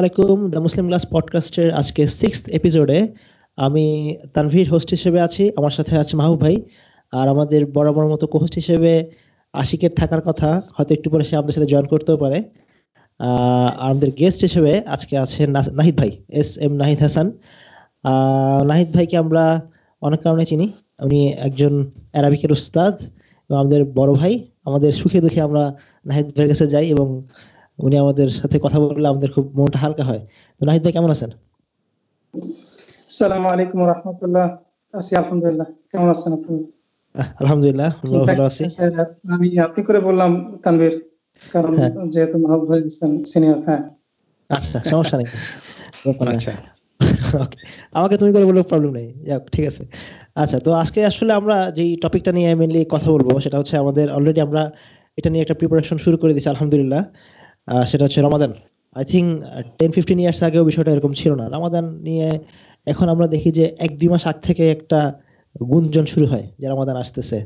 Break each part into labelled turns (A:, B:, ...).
A: আলাইকুম, the Muslim পডকাস্টের আজকে sixth এপিসোডে আমি তানভীর হোস্ট হিসেবে আছি, আমার সাথে আছে মাহবুব ভাই, আর আমাদের বরাবর মতো কোহোস্ট হিসেবে আশিকের থাকার কথা, হয়তো একটু পরে সে আমাদের সাথে জয়েন করতেও পারে। আমাদের গেস্ট হিসেবে আজকে আছে নাহিদ ভাই এস এম নাহিদ হাসান। নাহিদ ভাইকে আমরা অনেক কারণে চিনি, উনি একজন অ্যারাবিকের উস্তাদ আমাদের বড় ভাই, আমাদের সুখে দুঃখে আমরা নাহিদ ভাইয়ের কাছে যাই এবং উনি আমাদের সাথে কথা বললে আমাদের খুব মনটা হালকা হয়। তো নাহিদ ভাই কেমন আছেন?
B: আসসালামু আলাইকুম রহমতুল্লাহ আছি আলহামদুলিল্লাহ। কেমন আছেন আপনি?
A: আলহামদুলিল্লাহ ভালো আছি
B: আমি আপনি করে বললাম তানভীর কারণ হ্যাঁ। যেহেতু মাহবুব ভাই সিনিয়র হ্যাঁ।
A: আচ্ছা সমস্যা নেই। আচ্ছা। আমাকে তুমি করে বললে প্রবলেম নেই। যাক ঠিক আছে। আচ্ছা তো আজকে আসলে আমরা যেই টপিকটা নিয়ে মেনলি কথা বলব সেটা হচ্ছে আমাদের অলরেডি আমরা এটা নিয়ে একটা প্রিপারেশন শুরু করে দিয়েছি আলহামদুলিল্লাহ। সেটা হচ্ছে রমাদান। I think ten fifteen years আগেও বিষয়টা এরকম ছিল না। রমাদান নিয়ে এখন আমরা দেখি যে এক, দুই মাস আগ থেকে একটা গুঞ্জন শুরু হয় যে রমাদান আসতেছে।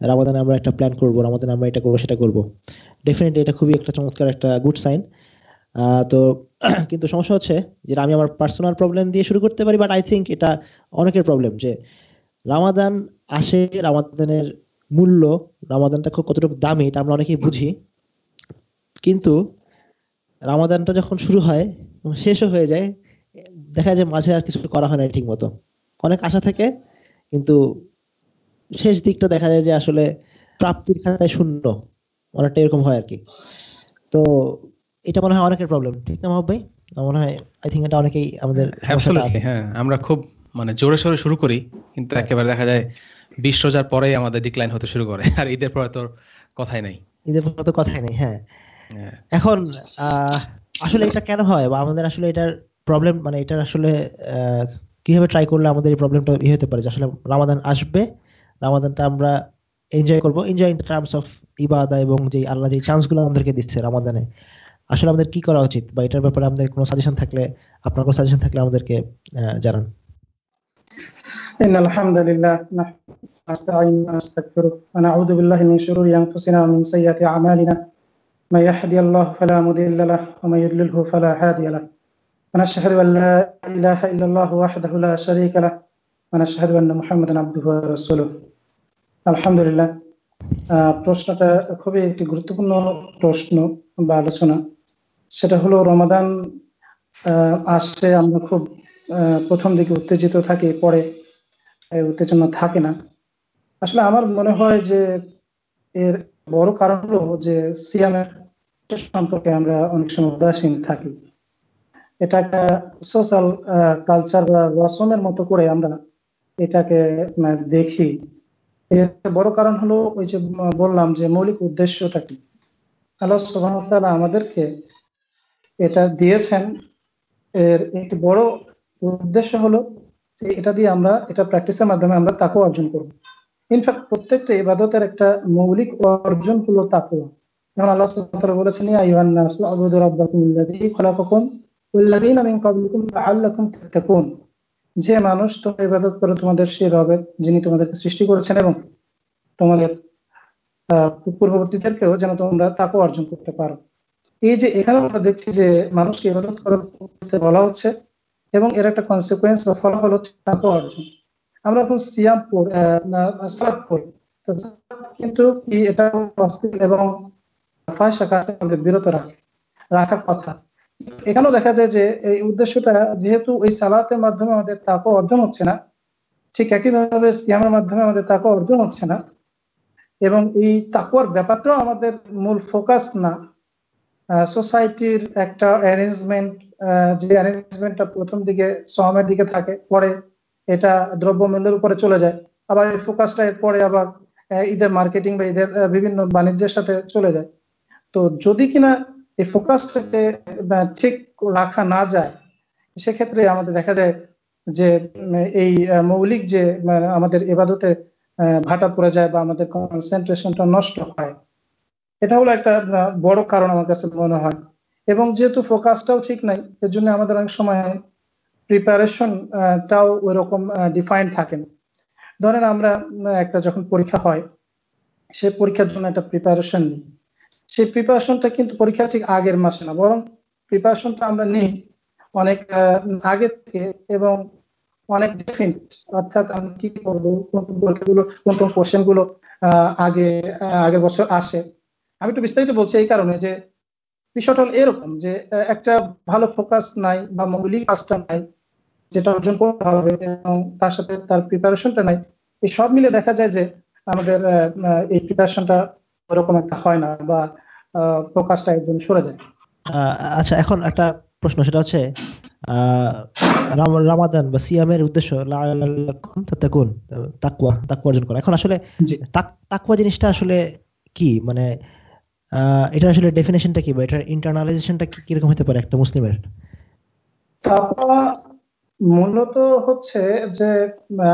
A: রামাদানে আমরা একটা প্ল্যান করব, রামাদানে আমরা এটা করব, সেটা করব। ডেফিনেটলি এটা খুবই একটা চমৎকার একটা গুড সাইন তো কিন্তু সমস্যা হচ্ছে যে আমি আমার পার্সোনাল প্রবলেম দিয়ে শুরু করতে পারি বাট আই থিঙ্ক এটা অনেকের প্রবলেম যে রামাদান আসে, রামাদানের মূল্য, রামাদানটা খুব কতটুকু দামি, এটা আমরা অনেকেই বুঝি। কিন্তু রামাদানটা যখন শুরু হয় শেষও হয়ে যায় দেখা যায় মাঝে আর কিছু করা হয় না ঠিক মতো অনেক আশা থাকে কিন্তু শেষ দিকটা দেখা যায় যে আসলে প্রাপ্তির খাতায় শূন্য। অনেকটা এরকম হয় আর কি তো এটা মনে হয় অনেকের প্রবলেম ঠিক না ভাই? মনে হয় আই থিঙ্ক এটা অনেকেই আমাদের
C: হ্যাঁ। আমরা খুব মানে জোরে সোরে শুরু করি কিন্তু একেবারে দেখা যায় বিশ রোজার পরেই আমাদের ডিক্লাইন হতে শুরু করে আর ঈদের পরে তো কথাই নাই।
A: ঈদের পরে তো কথাই নেই হ্যাঁ। এখন আসলে এটা কেন হয় বা আমাদের আসলে এটার প্রবলেম মানে এটার আসলে কিভাবে ট্রাই করলে আমাদের এই প্রবলেমটা ইয়ে হতে পারে যে আসলে রামাদান আসবে রামাদানটা আমরা এনজয় করবো এনজয় ইন টার্মস অফ ইবাদা এবং যে আল্লাহ যে চান্সগুলো আমাদেরকে দিচ্ছে রামাদানে আসলে আমাদের কি করা উচিত বা এটার ব্যাপারে আমাদের কোনো সাজেশন থাকলে আপনার কোনো সাজেশন থাকলে আমাদেরকে জানান
B: إن الحمد لله نستعين ونستغفره ونعوذ بالله من شرور أنفسنا ومن سيئات أعمالنا من يحدي الله فلا مذل له ومن يدلله فلا حادي له ونشهد أن لا إله إلا الله وحده لا شريك له ونشهد أن محمد عبده ورسوله الحمد لله প্রশ্নটা খুবই একটি গুরুত্বপূর্ণ প্রশ্ন বা আলোচনা সেটা হলো রমাদান আসছে আমরা খুব প্রথম দিকে উত্তেজিত থাকি পরে উত্তেজনা থাকে না আসলে আমার মনে হয় যে এর বড় কারণ হলো যে সিয়ামের সম্পর্কে আমরা অনেক সময় উদাসীন থাকি। এটা একটা সোশ্যাল কালচার বা রসমের মতো করে আমরা এটাকে দেখি। এর বড় কারণ হলো ওই যে বললাম যে মৌলিক উদ্দেশ্যটা কি। আল্লাহ সুবাহ আমাদেরকে এটা দিয়েছেন। এর একটি বড় উদ্দেশ্য হলো যে এটা দিয়ে আমরা, এটা প্র্যাকটিসের মাধ্যমে আমরা তাকেও অর্জন করব। ইনফ্যাক্ট প্রত্যেকটা ইবাদতের একটা মৌলিক অর্জন হলো তাকুয়া যেমন আল্লাহ বলেছেন যে মানুষ তোমরা ইবাদত করে তোমাদের সে রবের যিনি তোমাদেরকে সৃষ্টি করেছেন এবং তোমাদের পূর্ববর্তীদেরকেও যেন তোমরা তাকে অর্জন করতে পারো। এই যে এখানে আমরা দেখছি যে মানুষকে ইবাদত করতে বলা হচ্ছে এবং এর একটা কনসিকুয়েন্স বা ফলাফল হচ্ছে তাকে অর্জন। আমরা এখন সিয়াম পড়ি কিন্তু এটা এবং আমাদের বিরত রাখে, রাখার কথা। এখানেও দেখা যায় যে এই উদ্দেশ্যটা, যেহেতু ওই সালাতের মাধ্যমে আমাদের তাকে অর্জন হচ্ছে না, ঠিক একইভাবে সিয়ামের মাধ্যমে আমাদের তাকে অর্জন হচ্ছে না, এবং এই তাকুয়ার ব্যাপারটাও আমাদের মূল ফোকাস না। সোসাইটির একটা অ্যারেঞ্জমেন্ট যে অ্যারেঞ্জমেন্টটা প্রথম দিকে সহমের দিকে থাকে, পরে এটা দ্রব্যমূল্যের উপরে চলে যায়। আবার এই ফোকাসটা এরপরে আবার ঈদের মার্কেটিং বা ঈদের বিভিন্ন বাণিজ্যের সাথে চলে যায়। তো যদি কিনা এই ফোকাসটাকে ঠিক রাখা না যায়, সেক্ষেত্রে আমাদের দেখা যায় যে, এই মৌলিক যে আমাদের এবাদতে ভাটা পড়ে যায় বা আমাদের কনসেন্ট্রেশনটা নষ্ট হয়, এটা হলো একটা বড় কারণ আমার কাছে মনে হয়। এবং যেহেতু ফোকাসটাও ঠিক নাই এর জন্য আমাদের অনেক সময় প্রিপারেশনটাও ওই রকম ডিফাইন্ড থাকে না। ধরেন আমরা একটা যখন পরীক্ষা হয়, সে পরীক্ষার জন্য একটা প্রিপারেশন নিই। সেই প্রিপারেশনটা কিন্তু পরীক্ষা ঠিক আগের মাসে না, বরং প্রিপারেশনটা আমরা নিই অনেক আগে থেকে এবং অনেক ডিফারেন্ট অর্থাৎ আমি কি করব, কোন কোন কোন কোশ্চেনগুলো আগে আগের বছর আসে। আমি একটু বিস্তারিত বলছি এই কারণে যে বিষয়টা হল এরকম যে একটা ভালো ফোকাস নাই বা মৌলিক কাজটা নাই যেটা অর্জন করতে হবে এবং তার সাথে তার প্রিপারেশনটা নাই, এই সব মিলে দেখা যায় যে আমাদের এই প্রিপারেশনটা ওরকম একটা হয় না বা ফোকাসটা একদম সরে যায়।
A: আচ্ছা এখন একটা প্রশ্ন সেটা হচ্ছে রামাদান বা সিয়ামের উদ্দেশ্য তাকুয়া তাকুয়া অর্জন করা। এখন আসলে তাকুয়া জিনিসটা আসলে কি? মানে এটা আসলে ডেফিনেশনটা কি বা এটার ইন্টারনালাইজেশনটা কীরকম হতে পারে একটা মুসলিমের?
B: মূলত হচ্ছে যে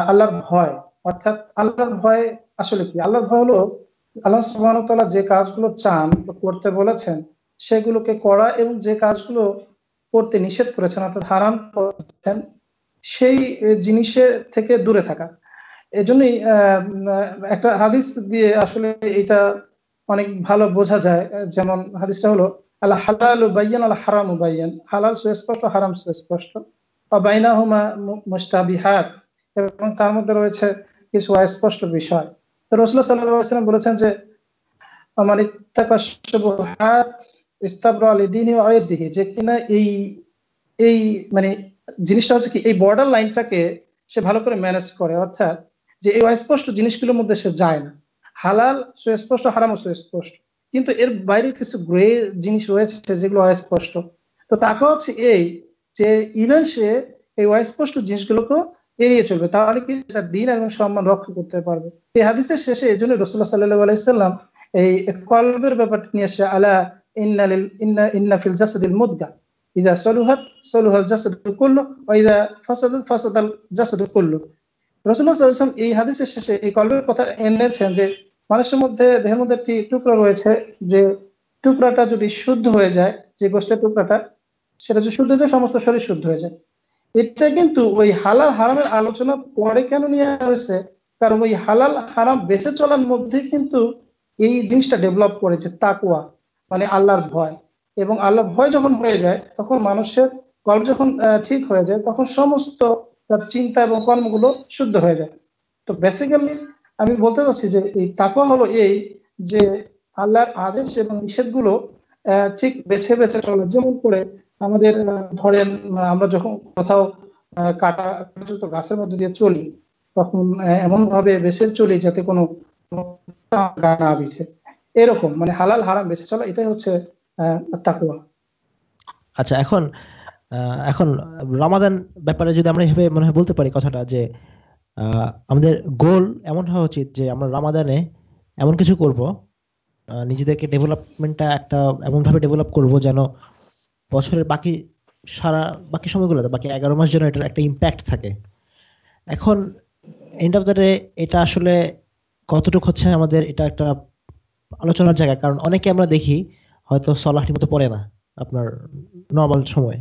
B: আল্লাহর ভয় অর্থাৎ আল্লাহর ভয় আসলে কি? আল্লাহর ভয় হলো আল্লাহ সুবাহতলা যে কাজগুলো চান করতে বলেছেন, সেগুলোকে করা এবং যে কাজগুলো করতে নিষেধ করেছেন, অর্থাৎ হারাম করেছেন, সেই জিনিসের থেকে দূরে থাকা। এজন্যই একটা হাদিস দিয়ে আসলে এটা অনেক ভালো বোঝা যায়। যেমন হাদিসটা হলো আল্লাহ হালাল বাইয়ান আল্লাহ হারাম বাইয়ান। হালাল সুস্পষ্ট, হারাম সুস্পষ্ট। বাইনাহুমা মুস্তাবিহাত এবং তার মধ্যে রয়েছে কিছু অস্পষ্ট বিষয়। তো রসুল্লাহ সাল্লাম বলেছেন যে আমার যে কিনা এই এই মানে জিনিসটা হচ্ছে কি, এই বর্ডার লাইনটাকে সে ভালো করে ম্যানেজ করে, অর্থাৎ যে এই অস্পষ্ট জিনিসগুলোর মধ্যে সে যায় না। হালাল সুস্পষ্ট, হারাম সুস্পষ্ট। কিন্তু এর বাইরে কিছু গ্রে জিনিস রয়েছে যেগুলো অস্পষ্ট। তো তাকে হচ্ছে এই যে ইভেন সে এই অস্পষ্ট জিনিসগুলোকে এড়িয়ে চলবে। তাহলে কি? তার দিন এবং সম্মান রক্ষা করতে পারবে। এই হাদিসের শেষে এই জন্য রসুল্লাহ সাল্লাহ আলাইসাল্লাম এই কলবের ব্যাপারটা নিয়ে এসে আলা জাসাদিল ইজা সলুহাত, সলুহাল করল ইজা করল রসুল্লাহ এই হাদিসের শেষে এই কলবের কথা এনেছেন যে, মানুষের মধ্যে, দেহের মধ্যে একটি টুকরা রয়েছে যে, টুকরাটা যদি শুদ্ধ হয়ে যায়, যে গোষ্ঠের টুকরাটা, সেটা যদি শুদ্ধ হয়ে যায়, সমস্ত শরীর শুদ্ধ হয়ে যায়। এটা কিন্তু ওই হালাল হারামের আলোচনা পরে কেন নিয়ে আসছে? কারণ ওই হালাল হারাম বেঁচে চলার মধ্যে কিন্তু এই জিনিসটা ডেভেলপ করেছে তাকুয়া মানে আল্লাহর ভয়। এবং আল্লাহর ভয় যখন হয়ে যায়, তখন মানুষের কল্প যখন ঠিক হয়ে যায়, তখন সমস্ত তার চিন্তা এবং কর্মগুলো শুদ্ধ হয়ে যায়। তো বেসিক্যালি আমি বলতে চাচ্ছি যে এই তাকুয়া হলো এই যে আল্লাহর আদেশ এবং নিষেধগুলো ঠিক বেছে বেছে চলে। যেমন করে আমাদের ধরেন আমরা যখন কোথাও কাটা গাছের মধ্যে দিয়ে চলি, তখন এমন ভাবে বেছে চলি যাতে কোনো না বিধে এরকম মানে হালাল হারাম বেছে চলা, এটাই হচ্ছে তাকুয়া
A: আচ্ছা এখন এখন রমাদান ব্যাপারে যদি আমরা এভাবে মনে হয় বলতে পারি কথাটা যে আমাদের গোল এমন হওয়া উচিত যে, আমরা রামাদানে এমন কিছু করব নিজেদেরকে ডেভেলপমেন্টটা একটা এমন ভাবে ডেভেলপ করব যেন বছরের বাকি সারা, বাকি সময়গুলোতে, বাকি এগারো মাস যেন এটার একটা ইম্প্যাক্ট থাকে। এখন এন্ড অফ দ্য ডে এটা আসলে কতটুকু হচ্ছে আমাদের এটা একটা আলোচনার জায়গা। কারণ অনেকে আমরা দেখি, হয়তো সলাহটি মতো পড়ে না আপনার নর্মাল সময়।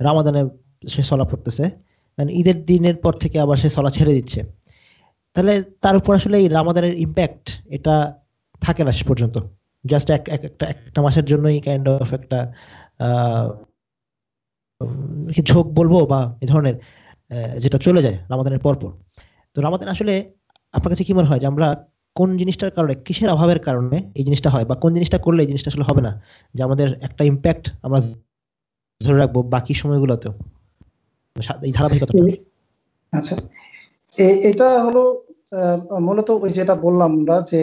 A: রামাদানে সে সলা পড়তেছে। ঈদের দিনের পর থেকে আবার সে সলা ছেড়ে দিচ্ছে। তাহলে তার উপর আসলে এই রামাদানের ইম্প্যাক্ট এটা থাকে না শেষ পর্যন্ত। জাস্ট একটা একটা মাসের জন্যই কাইন্ড অফ একটা ঝোঁক বলব বা এ ধরনের যেটা চলে যায় রামাদানের পরপর। তো রামাদান আসলে আপনার কাছে কি মনে হয় যে আমরা কোন জিনিসটার কারণে, কিসের অভাবের কারণে এই জিনিসটা হয় বা কোন জিনিসটা করলে এই জিনিসটা আসলে হবে না? যে আমাদের একটা ইম্প্যাক্ট আমরা ধরে রাখব বাকি সময়গুলোতেও। এই ধারাবাহিকতা
B: আচ্ছা। এটা হলো মূলত ওই যেটা বললাম আমরা যে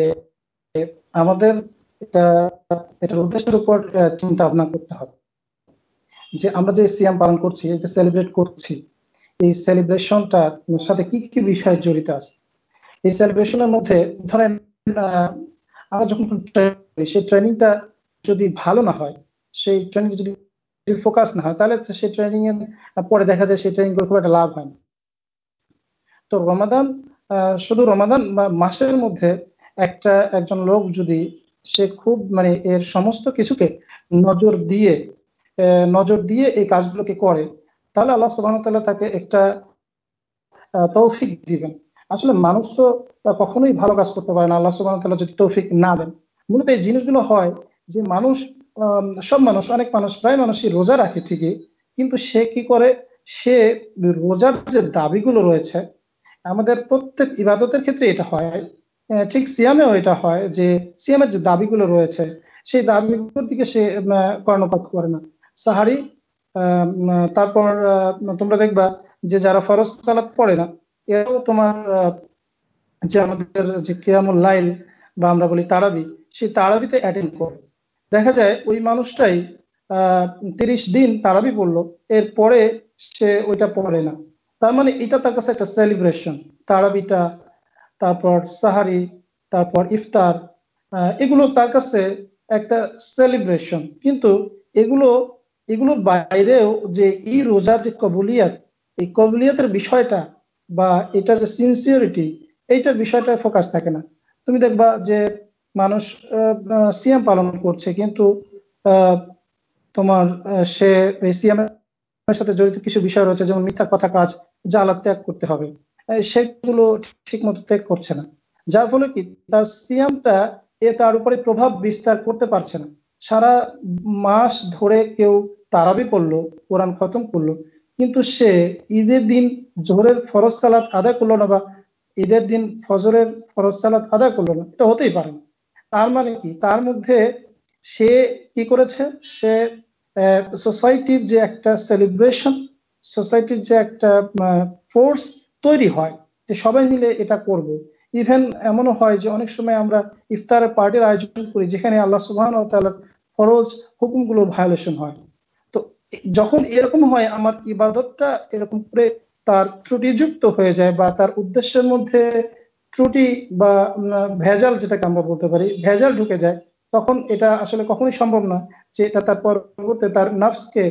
B: আমাদের এটা, এটার উদ্দেশ্যের উপর চিন্তা ভাবনা করতে হবে। যে আমরা যে সিয়াম পালন করছি, এই যে সেলিব্রেট করছি, এই সেলিব্রেশনটার সাথে কি কি বিষয় জড়িত আছে? এই সেলিব্রেশনের মধ্যে ধরেন আমরা যখন সেই ট্রেনিংটা যদি ভালো না হয়, সেই ট্রেনিং যদি ফোকাস না হয়, তাহলে সেই ট্রেনিং এর পরে দেখা যায় সেই ট্রেনিং খুব একটা লাভ হয় না। তো রমাদান শুধু রমাদান বা মাসের মধ্যে একটা, একজন লোক যদি সে খুব মানে এর সমস্ত কিছুকে নজর দিয়ে নজর দিয়ে এই কাজগুলোকে করে, তাহলে আল্লাহ সুবাহতাল্লাহ তাকে একটা তৌফিক দিবেন। আসলে মানুষ তো কখনোই ভালো কাজ করতে পারে না, আল্লাহ সুবাহতাল্লাহ যদি তৌফিক না দেন। মূলত এই জিনিসগুলো হয় যে মানুষ সব মানুষ, অনেক মানুষ, প্রায় মানুষই রোজা রাখে ঠিকই, কিন্তু সে কি করে? সে রোজার যে দাবিগুলো রয়েছে, আমাদের প্রত্যেক ইবাদতের ক্ষেত্রে এটা হয়। ঠিক সিয়ামেও এটা হয় যে, সিয়ামের যে দাবিগুলো রয়েছে, সেই দাবিগুলোর দিকে সে কর্ণপাত করে না। সাহারি তারপর তোমরা দেখবা যে যারা ফরজ সালাত পড়ে না, এরাও তোমার যে আমাদের যে কেয়ামুল লাইল বা আমরা বলি তারাবি, সেই তারাবিতে অ্যাটেন্ড করে। দেখা যায় ওই মানুষটাই, আহ, তিরিশ দিন তারাবি পড়ল, এরপরে সে ওইটা পড়ে না। তার মানে এটা তার কাছে একটা সেলিব্রেশন তারাবিটা, তারপর সাহারি, তারপর ইফতার এগুলো তার কাছে একটা সেলিব্রেশন কিন্তু এগুলো এগুলোর বাইরেও যে এই রোজার যে কবুলিয়াত, এই কবুলিয়াতের বিষয়টা বা এটার যে সিনসিয়ারিটি এইটার বিষয়টা ফোকাস থাকে না। তুমি দেখবা যে মানুষ সিএম পালন করছে কিন্তু তোমার সে সিএমের সাথে জড়িত কিছু বিষয় রয়েছে, যেমন মিথ্যা কথা কাজ, জ্বালা ত্যাগ করতে হবে। সেগুলো ঠিক মতো ত্যাগ করছে না। যার ফলে কি? তার সিএমটা এ তার উপরে প্রভাব বিস্তার করতে পারছে না। সারা মাস ধরে কেউ তারাবি পড়ল, কোরআন খতম করল। কিন্তু সে ঈদের দিন জোহরের ফরজ সালাত আদায় করল না বা ঈদের দিন ফজরের ফরজ সালাত আদায় করল না, এটা হতেই পারে তার মানে কি? তার মধ্যে সে কি করেছে? সে সোসাইটির যে একটা সেলিব্রেশন সোসাইটির যে একটা ফোর্স তৈরি হয় যে সবাই মিলে এটা করব। ইভেন এমনও হয় যে অনেক সময় আমরা ইফতারের পার্টির আয়োজন করি যেখানে আল্লাহ সুবাহ ফরজ হুকুমগুলোর ভায়োলেশন হয়। তো যখন এরকম হয়, আমার ইবাদতটা এরকম করে তার ত্রুটিযুক্ত হয়ে যায় বা তার উদ্দেশ্যের মধ্যে ত্রুটি বা ভেজাল যেটাকে আমরা বলতে পারি, ভেজাল ঢুকে যায়, তখন এটা আসলে কখনোই সম্ভব না যে এটা তার পরবর্তী তার নাফসকে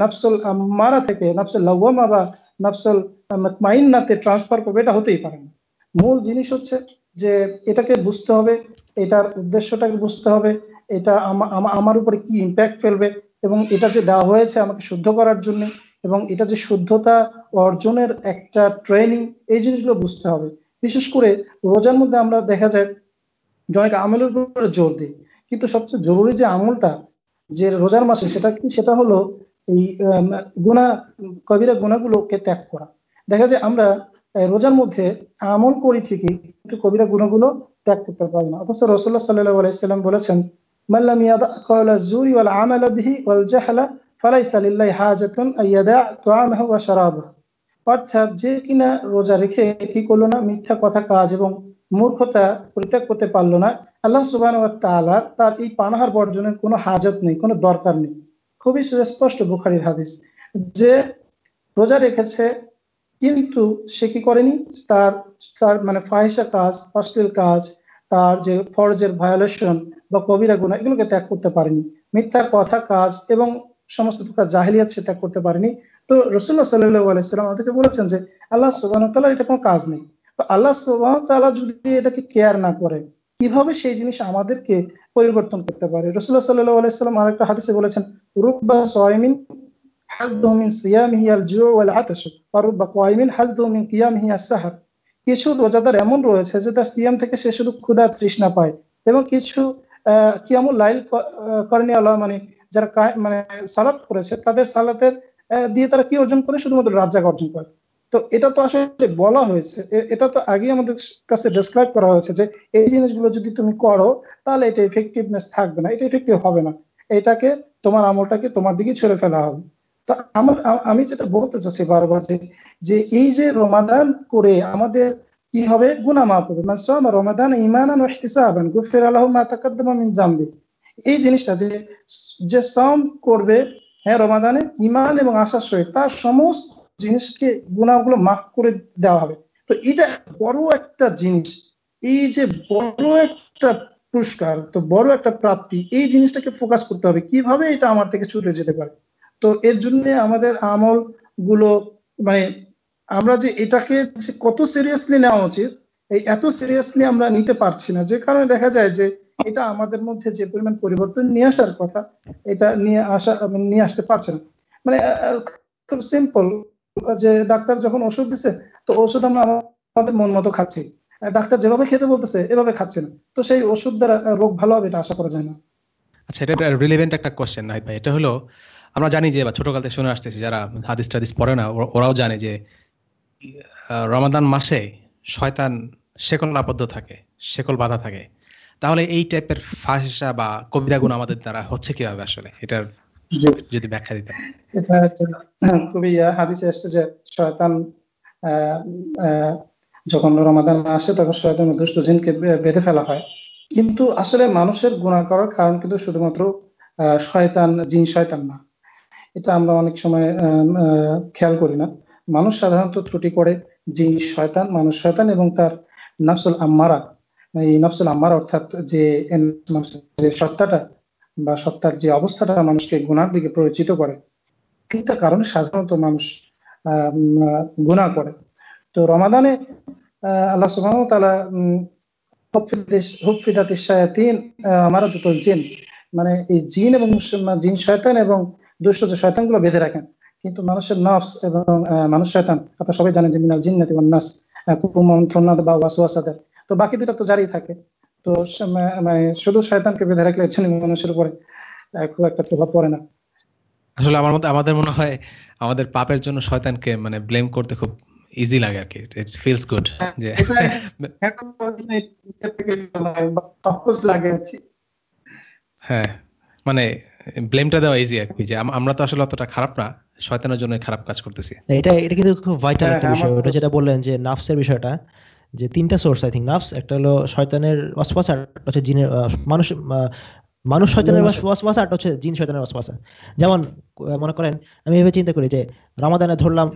B: নাফসুল মারা থেকে, নাফসুল লাউমা বা নাফসুল মাইন্নাতে ট্রান্সফার করবে, এটা হতেই পারে না। মূল জিনিস হচ্ছে যে এটাকে বুঝতে হবে, এটার উদ্দেশ্যটাকে বুঝতে হবে এটা আমার উপরে কি ইম্প্যাক্ট ফেলবে এবং এটা যে দেওয়া হয়েছে আমাকে শুদ্ধ করার জন্য এবং এটা যে শুদ্ধতা অর্জনের একটা ট্রেনিং এই জিনিসগুলো বুঝতে হবে। বিশেষ করে রোজার মধ্যে আমরা দেখা যায় অনেক আমলের উপরে জোর দিই। কিন্তু সবচেয়ে জরুরি যে আমলটা যে রোজার মাসে সেটা কি? সেটা হলো এই গুণা কবিরা গুণাগুলোকে ত্যাগ করা। দেখা যায় আমরা রোজার মধ্যে আমল করি ঠিকই, কিন্তু কবিরা গুণাগুলো ত্যাগ করতে পারি না। অথচ রসুল্লাহ সাল্লাহ আলাইসাল্লাম বলেছেন মাল্লাম ইয়াদা কওলা জুরি ওয়াল আমালা বিহি ওয়াল জাহলা লিল্লাহি হাজাতুন আইয়াদা ওয়া অর্থাৎ যে কিনা রোজা রেখে কি করল না, মিথ্যা কথা, কাজ এবং মূর্খতা পরিত্যাগ করতে পারল না, আল্লাহ তার এই পানাহার বর্জনের কোনো হাজত নেই, কোনো দরকার নেই। খুবই সুস্পষ্ট বুখারির হাদিস। যে রোজা রেখেছে, কিন্তু সে কি করেনি? তার তার মানে ফাহিসা কাজ, অশ্লীল কাজ, তার যে ফরজের ভায়োলেশন বা কবিরা গুণা এগুলোকে ত্যাগ করতে পারেনি। মিথ্যা কথা, কাজ এবং সমস্ত প্রকার জাহিলিয়াত সে ত্যাগ করতে পারেনি। তো রসুল্লাহ সাল্লাহ আলাইসাল্লাম আমাদেরকে বলেছেন যে, আল্লাহ সুবাহ এটা কোনো কাজ নেই। তো আল্লাহ সুবাহ তালা যদি এটাকে কেয়ার না করে, কীভাবে সেই জিনিস আমাদেরকে পরিবর্তন করতে পারে? রসুল্লাহ সাল্লাহ আলাইসাল্লাম আরেকটা হাদিসে বলেছেন রুব্বা সোয়াইমিন কিছু রোজাদার এমন রয়েছে যে তার সিয়াম থেকে সে শুধু ক্ষুধা তৃষ্ণা পায় এবং কিছু কিয়ামুল লাইল করেনি আল্লাহ মানে যারা মানে সালাত করেছে, তাদের সালাতের দিয়ে তারা কি অর্জন করে? শুধুমাত্র রাজ্জাক অর্জন করে। তো এটা তো আসলে বলা হয়েছে। এটা তো আগে আমাদের কাছে ডিসক্রাইব করা হয়েছে যে, এই জিনিসগুলো যদি তুমি করো, তাহলে এটা ইফেক্টিভনেস থাকবে না। এটা ইফেক্টিভ হবে না। এটাকে, তোমার আমলটাকে তোমার দিকে ছেড়ে ফেলা হবে। তো আমার আমি যেটা বলতে চাচ্ছি বারবার যে এই যে রমাদান করে আমাদের কি হবে? গুনা মাফ হবে। মানে রমাদান ইমানান ইহতিসাবান। গুফির আল্লাহ মা তাকাদ্দামা মিন জামবি এই জিনিসটা যে যে সাম করবে হ্যাঁ রমাদানে ইমান এবং আশার সহিত, তার সমস্ত জিনিসকে গুণাগুলো মাফ করে দেওয়া হবে। তো এটা বড় একটা জিনিস। এই যে বড় একটা পুরস্কার, তো বড় একটা প্রাপ্তি, এই জিনিসটাকে ফোকাস করতে হবে। কীভাবে এটা আমার থেকে ছুটে যেতে পারে? তো এর জন্য আমাদের আমলগুলো মানে আমরা যে এটাকে কত সিরিয়াসলি নেওয়া উচিত, এই এত সিরিয়াসলি আমরা নিতে পারছি না। যে কারণে দেখা যায় যে এটা আমাদের মধ্যে যে পরিমাণ পরিবর্তন নিয়ে আসার কথা, এটা নিয়ে আসা নিয়ে আসতে পারছে না। মানে খুব সিম্পল যে ডাক্তার যখন ওষুধ দিছে, তো ওষুধ আমরা আমাদের মন মতো খাচ্ছি। ডাক্তার যেভাবে খেতে বলতেছে, এভাবে খাচ্ছে না। তো সেই ওষুধ দ্বারা রোগ ভালো হবে এটা আশা করা যায় না।
C: আচ্ছা এটা রিলেভেন্ট একটা কোয়েশ্চেন নাই ভাই। এটা হলো, আমরা জানি যে বা ছোটকাল থেকে শুনে আসতেছি, যারা হাদিস টাদিস পড়ে না ওরাও জানে যে রমাদান মাসে শয়তান শেকল আবদ্ধ থাকে শেকল বাধা থাকে। তাহলে এই টাইপের ফাহিসা বা কবিতা গুণ আমাদের দ্বারা হচ্ছে কীভাবে আসলে? এটার যদি ব্যাখ্যা দিতে
B: এটা খুবই হাদিসে এসছে যে শয়তান যখন রমাদান আসে তখন শয়তান দুষ্ট জিনকে বেঁধে ফেলা হয়। কিন্তু আসলে মানুষের গুণা করার কারণ কিন্তু শুধুমাত্র শয়তান জিন শয়তান না। এটা আমরা অনেক সময় খেয়াল করি না। মানুষ সাধারণত ত্রুটি করে জিন শয়তান, মানুষ শয়তান এবং তার নাফসুল আম্মারা, এই নফসুল আম্মার অর্থাৎ যে সত্তাটা বা সত্তার যে অবস্থাটা মানুষকে গুনার দিকে পরিচিত করে। তিনটা কারণে সাধারণত মানুষ গুণা করে। তো রমাদানে আল্লাহ সুবাহ তালা আমারা দুটো জিন মানে এই জিন এবং জিন শয়তান এবং দুষ্ট যে শয়তানগুলো বেঁধে রাখেন। কিন্তু মানুষের নফস এবং মানুষ শয়তান আপনারা সবাই জানেন যে মিনাল জিন নাস কুমন্ত্রণাদ বা ওয়াসওয়াসাদের। তো বাকি দুটা তো জারি থাকে। তো মানে শুধু শয়তানকে বেঁধে রাখলে মানুষের উপরে খুব একটা প্রভাব পড়ে না।
C: আসলে আমার মতে আমাদের মনে হয় আমাদের পাপের জন্য শয়তানকে মানে ব্লেম করতে খুব ইজি লাগে আর কি। ইট ফিলস গুড যে হ্যাঁ মানে ব্লেমটা দেওয়া ইজি আর কি যে আমরা তো আসলে অতটা খারাপ না। শয়তানের জন্য খারাপ কাজ করতেছি।
A: এটা এটা কিন্তু খুব ভাইটাল একটা বিষয়। ওটা যেটা বললেন যে নাফসের বিষয়টা যে তিনটা সোর্স আই থিঙ্ক নাফস একটা হলো শয়তানের ওয়াসওয়াসা হচ্ছে জিনের মানুষ মানুষ শয়তানের ওয়াসওয়াসা আর হচ্ছে জিন শয়তানের ওয়াসওয়াসা যেমন মনে করেন আমি এভাবে চিন্তা করি যে রামাদানে ধরলাম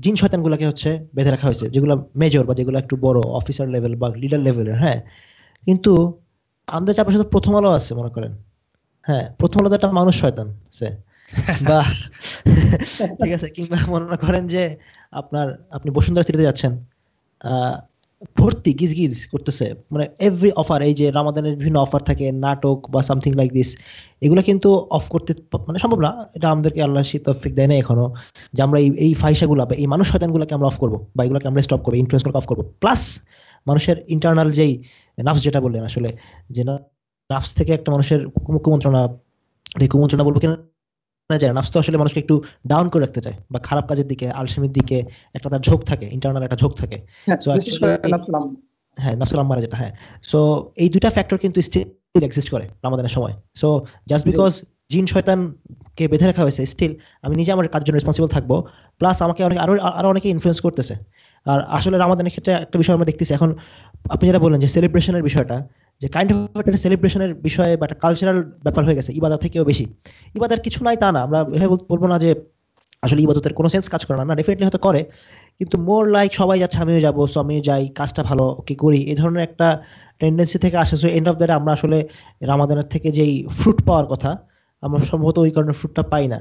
A: জিন শয়তানগুলোকে হচ্ছে বেঁধে রাখা হয়েছে যেগুলো মেজর বা যেগুলো একটু বড় অফিসার লেভেল বা লিডার লেভেলের হ্যাঁ? কিন্তু আমাদের চারপাশে তো প্রথম আলো আছে মনে করেন। হ্যাঁ প্রথম আলো তো একটা মানুষ শয়তান সে। বা ঠিক আছে, কিংবা মনে করেন যে আপনার, আপনি বসুন্ধরা সিটিতে যাচ্ছেন ভর্তি গিজ গিজ করতেছে। মানে এভরি অফার এই যে রামাদানের বিভিন্ন অফার থাকে, নাটক বা সামথিং লাইক দিস এগুলো কিন্তু অফ করতে মানে সম্ভব না। এটা আমাদেরকে আল্লাহ তফিক দেয় না এখনও যে আমরা এই ফাইসাগুলো বা এই মানুষ শয়তানগুলোকে আমরা অফ করব বা এগুলোকে আমরা স্টপ করব ইনফ্লুয়েন্সগুলোকে অফ করব। প্লাস মানুষের ইন্টারনাল যেই নাফস যেটা বললেন আসলে, যে নাফস থেকে একটা মানুষের কুমন্ত্রণা কুমন্ত্রণা বলব কিনা? যায় নাফস তো আসলে মানুষকে একটু ডাউন করে রাখতে চায় বা খারাপ কাজের দিকে আলসেমির দিকে একটা তার ঝোঁক থাকে ইন্টারনাল একটা ঝোঁক থাকে। হ্যাঁ নাফসুল আম্মারা যেটা হ্যাঁ। সো এই দুইটা ফ্যাক্টর কিন্তু স্টিল এক্সিস্ট করে রামাদানের সময়। সো জাস্ট বিকজ জিন শয়তানকে বেঁধে রাখা হয়েছে স্টিল আমি নিজে আমার কাজের জন্য রেসপন্সিবল থাকব প্লাস আমাকে অনেক আরও আরও অনেকে ইনফ্লুয়েন্স করতেছে। আর আসলে রামাদানের ক্ষেত্রে একটা বিষয় আমরা দেখতেছি, এখন আপনি যেটা বললেন যে সেলিব্রেশনের বিষয়টা, যে কাইন্ড অফ একটা সেলিব্রেশনের বিষয়ে বা একটা কালচারাল ব্যাপার হয়ে গেছে ইবাদা থেকেও বেশি। ইবাদার কিছু নাই তা না, আমরা বলব না যে আসলে ইবাদতের কোনো সেন্স কাজ করে না। না ডেফিনেটলি হয়তো করে, কিন্তু মোর লাইক সবাই যাচ্ছে, আমিও যাব সো আমিও যাই, কাজটা ভালো কি করি। এই ধরনের একটা টেন্ডেন্সি থেকে আসে সো এন্ড অফ দ্য আমরা আসলে রামাদানের থেকে যেই ফ্রুট পাওয়ার কথা, আমরা সম্ভবত ওই কারণে ফ্রুটটা পাই না।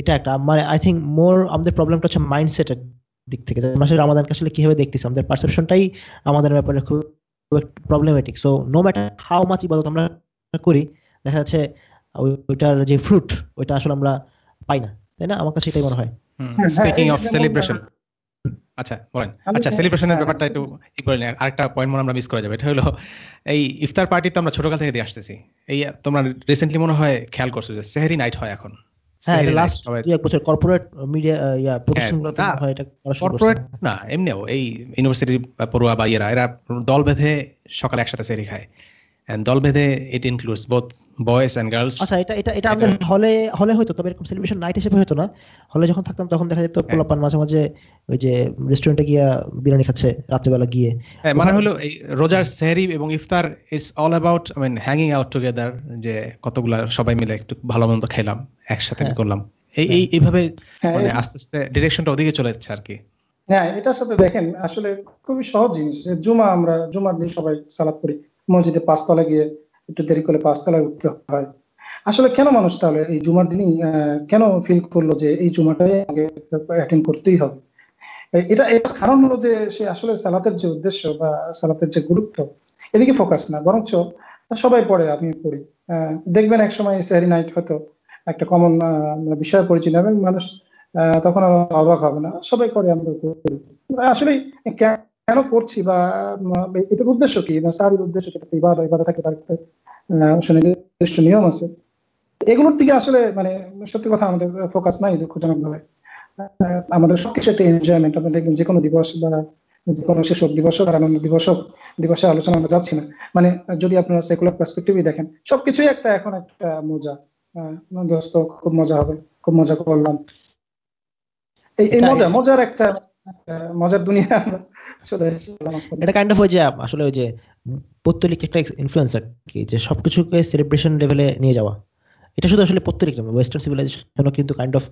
A: এটা একটা মানে আই থিঙ্ক মোর আমাদের প্রবলেমটা হচ্ছে মাইন্ডসেটের দিক থেকে। আমরা আসলে রামাদানকে আসলে কীভাবে দেখতেছি আমাদের পারসেপশনটাই আমাদের ব্যাপারে খুব problematic so no matter how much ইবাদত আমরা করি দেখা যাচ্ছে ওইটার যে ফ্রুট ওইটা আসলে আমরা পাই না। তাই না? আমার কাছে এটাই মনে হয়।
C: স্পিকিং অফ সেলিব্রেশন আচ্ছা বলেন। আচ্ছা সেলিব্রেশনের হ্যাঁ, ব্যাপারটা একটু ই করে আরেকটা পয়েন্ট মনে আমরা মিস করে যাবে। এটা হলো এই ইফতার পার্টি তো আমরা ছোটকাল থেকে দিয়ে আসতেছি। এই তোমরা রিসেন্টলি মনে হয় খেয়াল করছ যে সেহরি নাইট হয় এখন।
A: হ্যাঁ লাস্ট এক বছর কর্পোরেট মিডিয়া ইয়া প্রতিষ্ঠানগুলোতে হয় এটা
C: কর্পোরেট না এমনিও এই ইউনিভার্সিটি পড়ুয়া বা ইয়েরা এরা দল বেঁধে সকালে একসাথে সেরি খায়। দল বেঁধে it includes both boys and girls
A: আচ্ছা এটা এটা এটা আমাদের হলে হলে হয়তো তবে এরকম সেলিব্রেশন নাইট হিসেবে হতো না। হলে যখন থাকতাম তখন দেখা যেত হ্যাঁ। পোলাপান মাঝে মাঝে ওই যে রেস্টুরেন্টে গিয়া বিরিয়ানি খাচ্ছে রাত্রেবেলা গিয়ে।
C: হ্যাঁ, মানে হলো এই রোজার সেহরি এবং ইফতার it's all about I mean hanging out together যে কতগুলা সবাই মিলে একটু ভালো মন্দ খেলাম একসাথে হ্যাঁ। করলাম। এই এই এইভাবে মানে আস্তে আস্তে ডিরেকশনটা ওদিকে চলে যাচ্ছে আর কি।
B: হ্যাঁ এটার সাথে দেখেন আসলে খুবই সহজ জিনিস জুমা আমরা জুমার দিন সবাই সালাদ করি। মসজিদে পাঁচতলা গিয়ে একটু দেরি করে পাঁচতলায় উঠতে হয়। আসলে কেন মানুষ তাহলে এই জুমার দিনই কেন ফিল করল যে এই জুমাটাই আগে অ্যাটেন্ড করতেই হবে? এটা এটা কারণ হলো যে সে আসলে সালাতের যে উদ্দেশ্য বা সালাতের যে গুরুত্ব, এদিকে ফোকাস না। বরঞ্চ সবাই পড়ে, আমি পড়ি। দেখবেন এক সময় স্যারি নাইট হয়তো একটা কমন বিষয় পরিচিত হবে মানুষ তখন অবাক হবে না। সবাই করে আমরা আসলে কেন করছি বা এটার উদ্দেশ্য কি? বা সারির উদ্দেশ্য কি? ইবাদা ইবাদা থাকে তার একটা সুনির্দিষ্ট নিয়ম আছে। এগুলোর দিকে আসলে মানে সত্যি কথা আমাদের ফোকাস নাই দুঃখজনক ভাবে আমাদের সবকিছু একটা এনজয়মেন্ট আমরা দেখবেন যে কোনো দিবস বা যে কোনো শিশু দিবস হোক আর আনন্দ দিবস হোক দিবসে আলোচনা আমরা যাচ্ছি না। মানে যদি আপনারা সেকুলার পার্সপেক্টিভই দেখেন সবকিছুই একটা এখন একটা মজা। দোস্ত খুব মজা হবে খুব মজা করলাম। এই মজা মজার একটা মজার দুনিয়া
A: এটা কাইন্ড অফ ওই যে, আসলে ওই যে পত্তলিক একটা কি, যে সবকিছুকে সেলিব্রেশন লেভেলে নিয়ে যাওয়া। এটা শুধু আসলে পত্তলিক নয় ওয়েস্টার্ন কিন্তু কাইন্ড অফ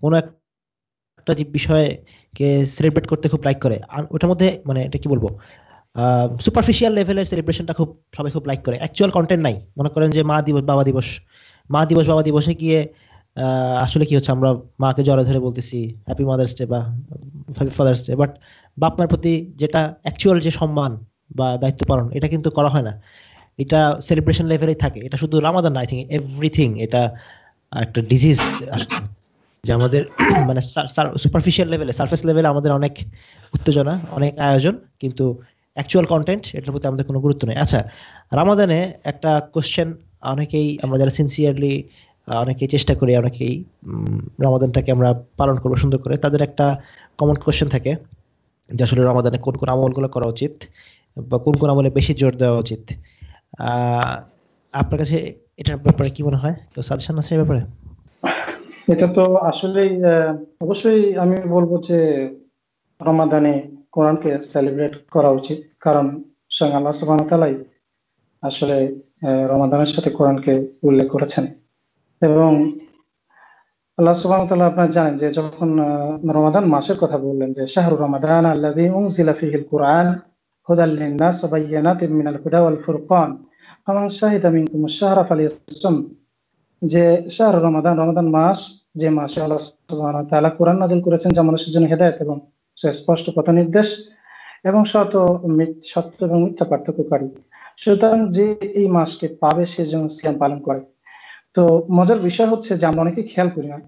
A: কোনো একটা বিষয়কে সেলিব্রেট করতে খুব লাইক করে। আর ওটার মধ্যে মানে এটা কি বলব? সুপারফিশিয়াল লেভেলের সেলিব্রেশনটা খুব, সবাই খুব লাইক করে। অ্যাকচুয়াল কন্টেন্ট নাই। মনে করেন যে মা দিবস, বাবা দিবস। মা দিবস, বাবা দিবসে গিয়ে আসলে কি হচ্ছে, আমরা মাকে জড়ে ধরে বলতেছি হ্যাপি মাদার্স ডে বা ফাদার্স ডে বাট বাপ মার প্রতি যেটা অ্যাকচুয়াল যে সম্মান বা দায়িত্ব পালন, এটা কিন্তু করা হয় না। এটা সেলিব্রেশন লেভেলেই থাকে। এটা শুধু রামাদান না আই থিঙ্ক এভরিথিং এটা একটা ডিজিজ যে আমাদের মানে সুপারফিশিয়াল লেভেলে সার্ফেস লেভেলে আমাদের অনেক উত্তেজনা, অনেক আয়োজন, কিন্তু অ্যাকচুয়াল কন্টেন্ট এটার প্রতি আমাদের কোনো গুরুত্ব নেই। আচ্ছা রামাদানে একটা কোশ্চেন অনেকেই, আমরা যারা সিনসিয়ারলি অনেকেই চেষ্টা করি, অনেকেই রমাদানটাকে আমরা পালন করব সুন্দর করে। তাদের একটা কমন কোশ্চেন থাকে যে আসলে রমাদানে কোন কোন আমলগুলো করা উচিত বা কোন কোন আমলে বেশি জোর দেওয়া উচিত। আপনার কাছে এটার ব্যাপারে কি মনে হয়? কেউ সাজেশন আছে ব্যাপারে?
B: এটা তো আসলেই অবশ্যই আমি বলব যে রমাদানে কোরআনকে সেলিব্রেট করা উচিত। কারণ স্বয়ং আল্লাহ সুবাহ আসলে রমাদানের সাথে কোরআনকে উল্লেখ করেছেন। এবং আল্লাহ সুবাহ আপনার জানেন যে যখন রমাদান মাসের কথা বললেন যে শাহরু রমাদান আল্লাহ উনজিলা ফিহিল কোরআন করেছেন হেদায়েত এবং স্পষ্ট নির্দেশ এবং শত এবং পার্থক্যকারী। সুতরাং যে এই মাসকে পাবে সে যেন সিয়াম পালন করে। তো মজার বিষয় হচ্ছে যে আমরা অনেকে খেয়াল করি না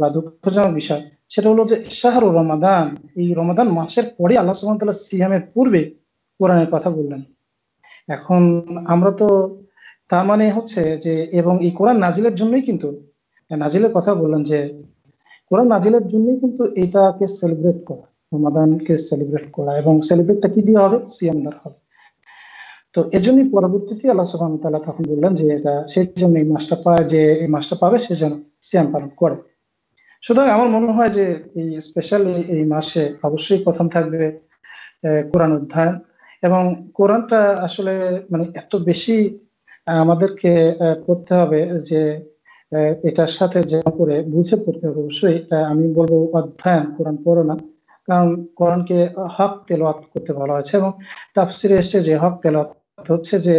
B: বা দুঃখজনক বিষয়, সেটা হলো যে শাহরু রমাদান, এই রমাদান মাসের পরে আল্লাহ সুহামতাল্লাহ সিয়ামের পূর্বে কোরআনের কথা বললেন। এখন আমরা তো, তার মানে হচ্ছে যে, এবং এই কোরআন নাজিলের জন্যই কিন্তু, নাজিলের কথা বললেন যে, কোরআন নাজিলের জন্যই কিন্তু এটাকে সেলিব্রেট করা, রমাদানকে সেলিব্রেট করা, এবং সেলিব্রেটটা কি দিয়ে হবে? সিয়াম দ্বারা হবে। তো এজন্যই পরবর্তীতে আল্লাহ সুবাহ তাল্লাহ তখন বললেন যে এটা সেই জন্য এই মাসটা পায়, যে এই মাসটা পাবে, সে যেন সিয়াম পালন করে। সুতরাং আমার মনে হয় যে এই স্পেশাল এই মাসে অবশ্যই প্রথম থাকবে কোরআন অধ্যয়ন। এবং কোরআনটা আসলে মানে এত বেশি আমাদেরকে পড়তে হবে যে এটার সাথে যা করে বুঝে পড়তে হবে। অবশ্যই আমি বলব অধ্যয়ন, কোরআন পড়ো না। কারণ কোরআনকে হক তেলোয়াত করতে বলা হয়েছে এবং তাফসিরে এসছে যে হক তেলোয়াত হচ্ছে যে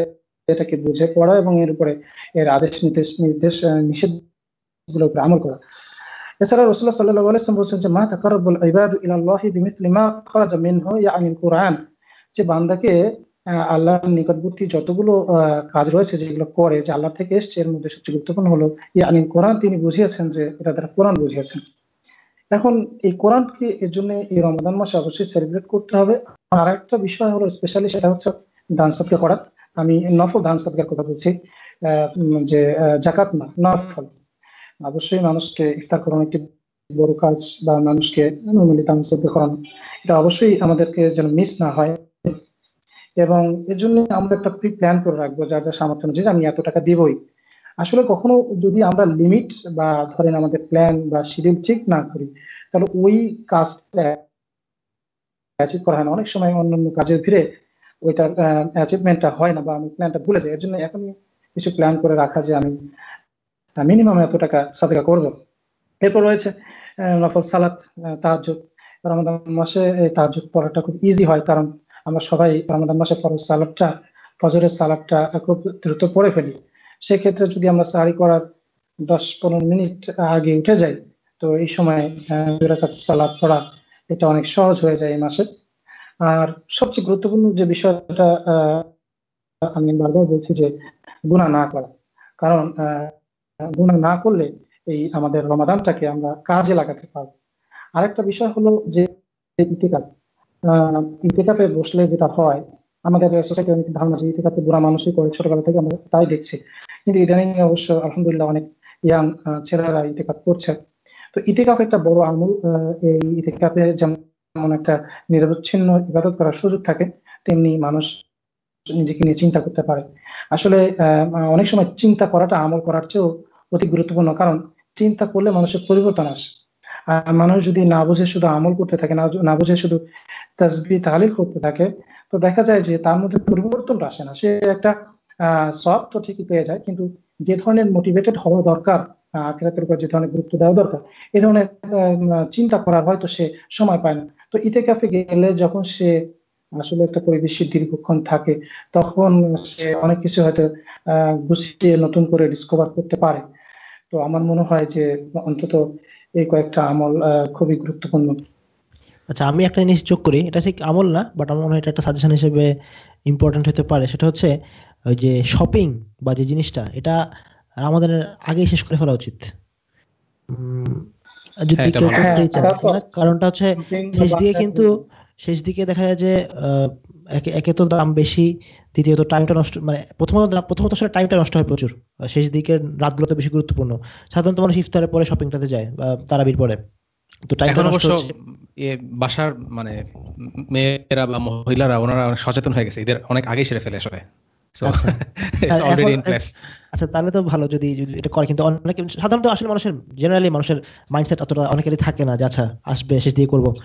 B: এটাকে বুঝে পড়া এবং এর উপরে এর আদেশ নির্দেশ নির্দেশ নিষেধগুলো উপরে আমল করা। এছাড়া রসুল্লাহ সাল্লাহ আলাইসলাম বলছেন যে, মা তাকারবুল ইবাদ ইলাল্লাহি বিমিসলি মা খারাজা কোরআন। যে বান্দাকে আল্লাহর নিকটবর্তী যতগুলো কাজ রয়েছে যেগুলো করে, যে আল্লাহ থেকে এসছে, এর মধ্যে সবচেয়ে গুরুত্বপূর্ণ হলো ইয়ানিল কোরআন। তিনি বুঝিয়েছেন যে এটা তারা কোরআন বুঝিয়েছেন। এখন এই কোরআনকে এর জন্য এই রমাদান মাসে অবশ্যই সেলিব্রেট করতে হবে। আর একটা বিষয় হলো স্পেশালি সেটা হচ্ছে দান সৎকা করা। আমি নফল দান সৎকার কথা বলছি যে জাকাত না, নফল। অবশ্যই মানুষকে ইফতার করানো একটি বড় কাজ বা মানুষকে নর্মালি দান সৎকা করানো, এটা অবশ্যই আমাদেরকে যেন মিস না হয়। এবং এর জন্য আমরা একটা প্রি প্ল্যান করে রাখব, যার যা সামর্থ্য অনুযায়ী আমি এত টাকা দিবই। আসলে কখনো যদি আমরা লিমিট বা ধরেন আমাদের প্ল্যান বা শিডিউল ঠিক না করি, তাহলে ওই কাজটা করা হয় না। অনেক সময় অন্যান্য কাজের ভিড়ে ওইটার অ্যাচিভমেন্টটা হয় না বা আমি প্ল্যানটা ভুলে যাই। এর জন্য এখনই কিছু প্ল্যান করে রাখা যে আমি মিনিমাম এত টাকা সাদেকা করব। এরপর রয়েছে নফল সালাত তাহাজ রমাদান মাসে তাহাজ পড়াটা খুব ইজি হয় কারণ আমরা সবাই রমাদান মাসে ফরজ সালাদটা ফজরের সালাদটা খুব দ্রুত পড়ে ফেলি। সেক্ষেত্রে যদি আমরা সারি করার দশ পনেরো মিনিট আগে উঠে যাই, তো এই সময় সালাদ পড়া এটা অনেক সহজ হয়ে যায় এই মাসে। আর সবচেয়ে গুরুত্বপূর্ণ যে বিষয়টা আমি বারবার বলছি যে গুণা না করা। কারণ গুণা না করলে এই আমাদের রমাদানটাকে আমরা কাজে লাগাতে পারব। আরেকটা বিষয় হলো যে ইতিকাপ। ইতিকাপে বসলে যেটা হয়, আমাদের সোসাইটি অনেক ধারণা যে ইতিকাপে বুড়া মানুষই করে, ছোটবেলা থেকে আমরা তাই দেখছি। কিন্তু ইদানিং অবশ্য আলহামদুলিল্লাহ অনেক ইয়াং ছেলেরা ইতিকাপ করছে। তো ইতিকাপ একটা বড় আমল এই ইতিকাপে যেমন একটা নিরবচ্ছিন্ন ইবাদত করার সুযোগ থাকে, তেমনি মানুষ নিজেকে নিয়ে চিন্তা করতে পারে। আসলে অনেক সময় চিন্তা করাটা, আমল করার চেয়েও অতি গুরুত্বপূর্ণ, কারণ চিন্তা করলে মানুষের পরিবর্তন আসে। মানুষ যদি না বুঝে শুধু আমল করতে থাকে, না বুঝে শুধু তাজবি তালিল করতে থাকে, তো দেখা যায় যে তার মধ্যে পরিবর্তনটা আসে না। সে একটা সব তো ঠিকই পেয়ে যায়, কিন্তু যে ধরনের মোটিভেটেড হওয়া দরকার আখেরাতের উপর যে ধরনের গুরুত্ব দেওয়া দরকার এই ধরনের চিন্তা করার হয়তো সে সময় পায় না। তো ইতে কাফে গেলে যখন সে আসলে একটা পরিবেশে দীর্ঘক্ষণ থাকে, তখন সে অনেক কিছু হয়তো গুছিয়ে নতুন করে ডিসকভার করতে পারে। তো আমার মনে হয় যে অন্তত এই কয়েকটা আমল খুবই গুরুত্বপূর্ণ।
A: আচ্ছা আমি একটা জিনিস যোগ করি এটা ঠিক আমল না বাট আমার মনে হয় এটা একটা সাজেশন হিসেবে ইম্পর্টেন্ট হতে পারে। সেটা হচ্ছে ওই যে শপিং বা যে জিনিসটা এটা আমাদের আগেই শেষ করে ফেলা উচিত। যদি হ্যাঁ, কেউ চায়। কারণটা হচ্ছে শেষ দিকে কিন্তু শেষ দিকে দেখা যায় যে একে তো দাম বেশি দ্বিতীয়ত টাইমটা নষ্ট মানে প্রথমত প্রথমত আসলে টাইমটা নষ্ট হয় প্রচুর। শেষ দিকের রাতগুলোতে বেশি গুরুত্বপূর্ণ। সাধারণত মানুষ ইফতারের পরে শপিংটাতে যায় বা তারাবির পরে। তো
C: বাসার মানে মেয়েরা বা মহিলারা ওনারা সচেতন হয়ে গেছে। এদের অনেক আগে সেরে ফেলে আসলে। আচ্ছা,
A: আচ্ছা তাহলে তো ভালো যদি এটা করে। কিন্তু অনেক সাধারণত আসলে মানুষের জেনারেলি মানুষের মাইন্ডসেট অতটা অনেকেরই থাকে না যে আচ্ছা আসবে শেষ দিয়ে করব।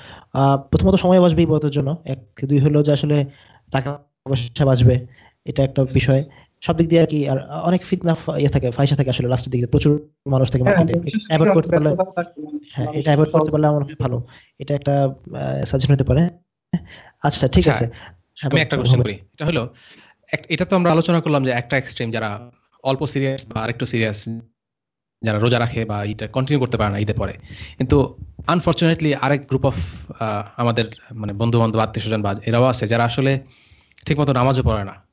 A: প্রথমত সময় বাঁচবে ইবাদতের জন্য। এক দুই হলো যে আসলে টাকা পয়সা বাঁচবে। এটা একটা বিষয়। সব দিক দিয়ে আর কি আর অনেক ফিতনা ইয়ে থাকে ফাইসা থাকে আসলে লাস্টের দিকে প্রচুর মানুষ থাকে মার্কেটে অ্যাভয়েড করতে পারলে হ্যাঁ এটা অ্যাভয়েড করতে পারলে আমার ভালো। এটা একটা সাজেশন হতে পারে। আচ্ছা ঠিক আচ্ছা, আছে।
C: আমি একটা কোশ্চেন করি। এটা হলো এটা তো আমরা আলোচনা করলাম যে একটা এক্সট্রিম যারা অল্প সিরিয়াস বা আরেকটু সিরিয়াস যারা রোজা রাখে বা এটা কন্টিনিউ করতে পারে না ঈদের পরে। কিন্তু আনফর্চুনেটলি আরেক গ্রুপ অফ আমাদের মানে বন্ধু বান্ধব আত্মীয় স্বজন বা এরাও আছে যারা আসলে ঠিকমতো নামাজও পড়ে না।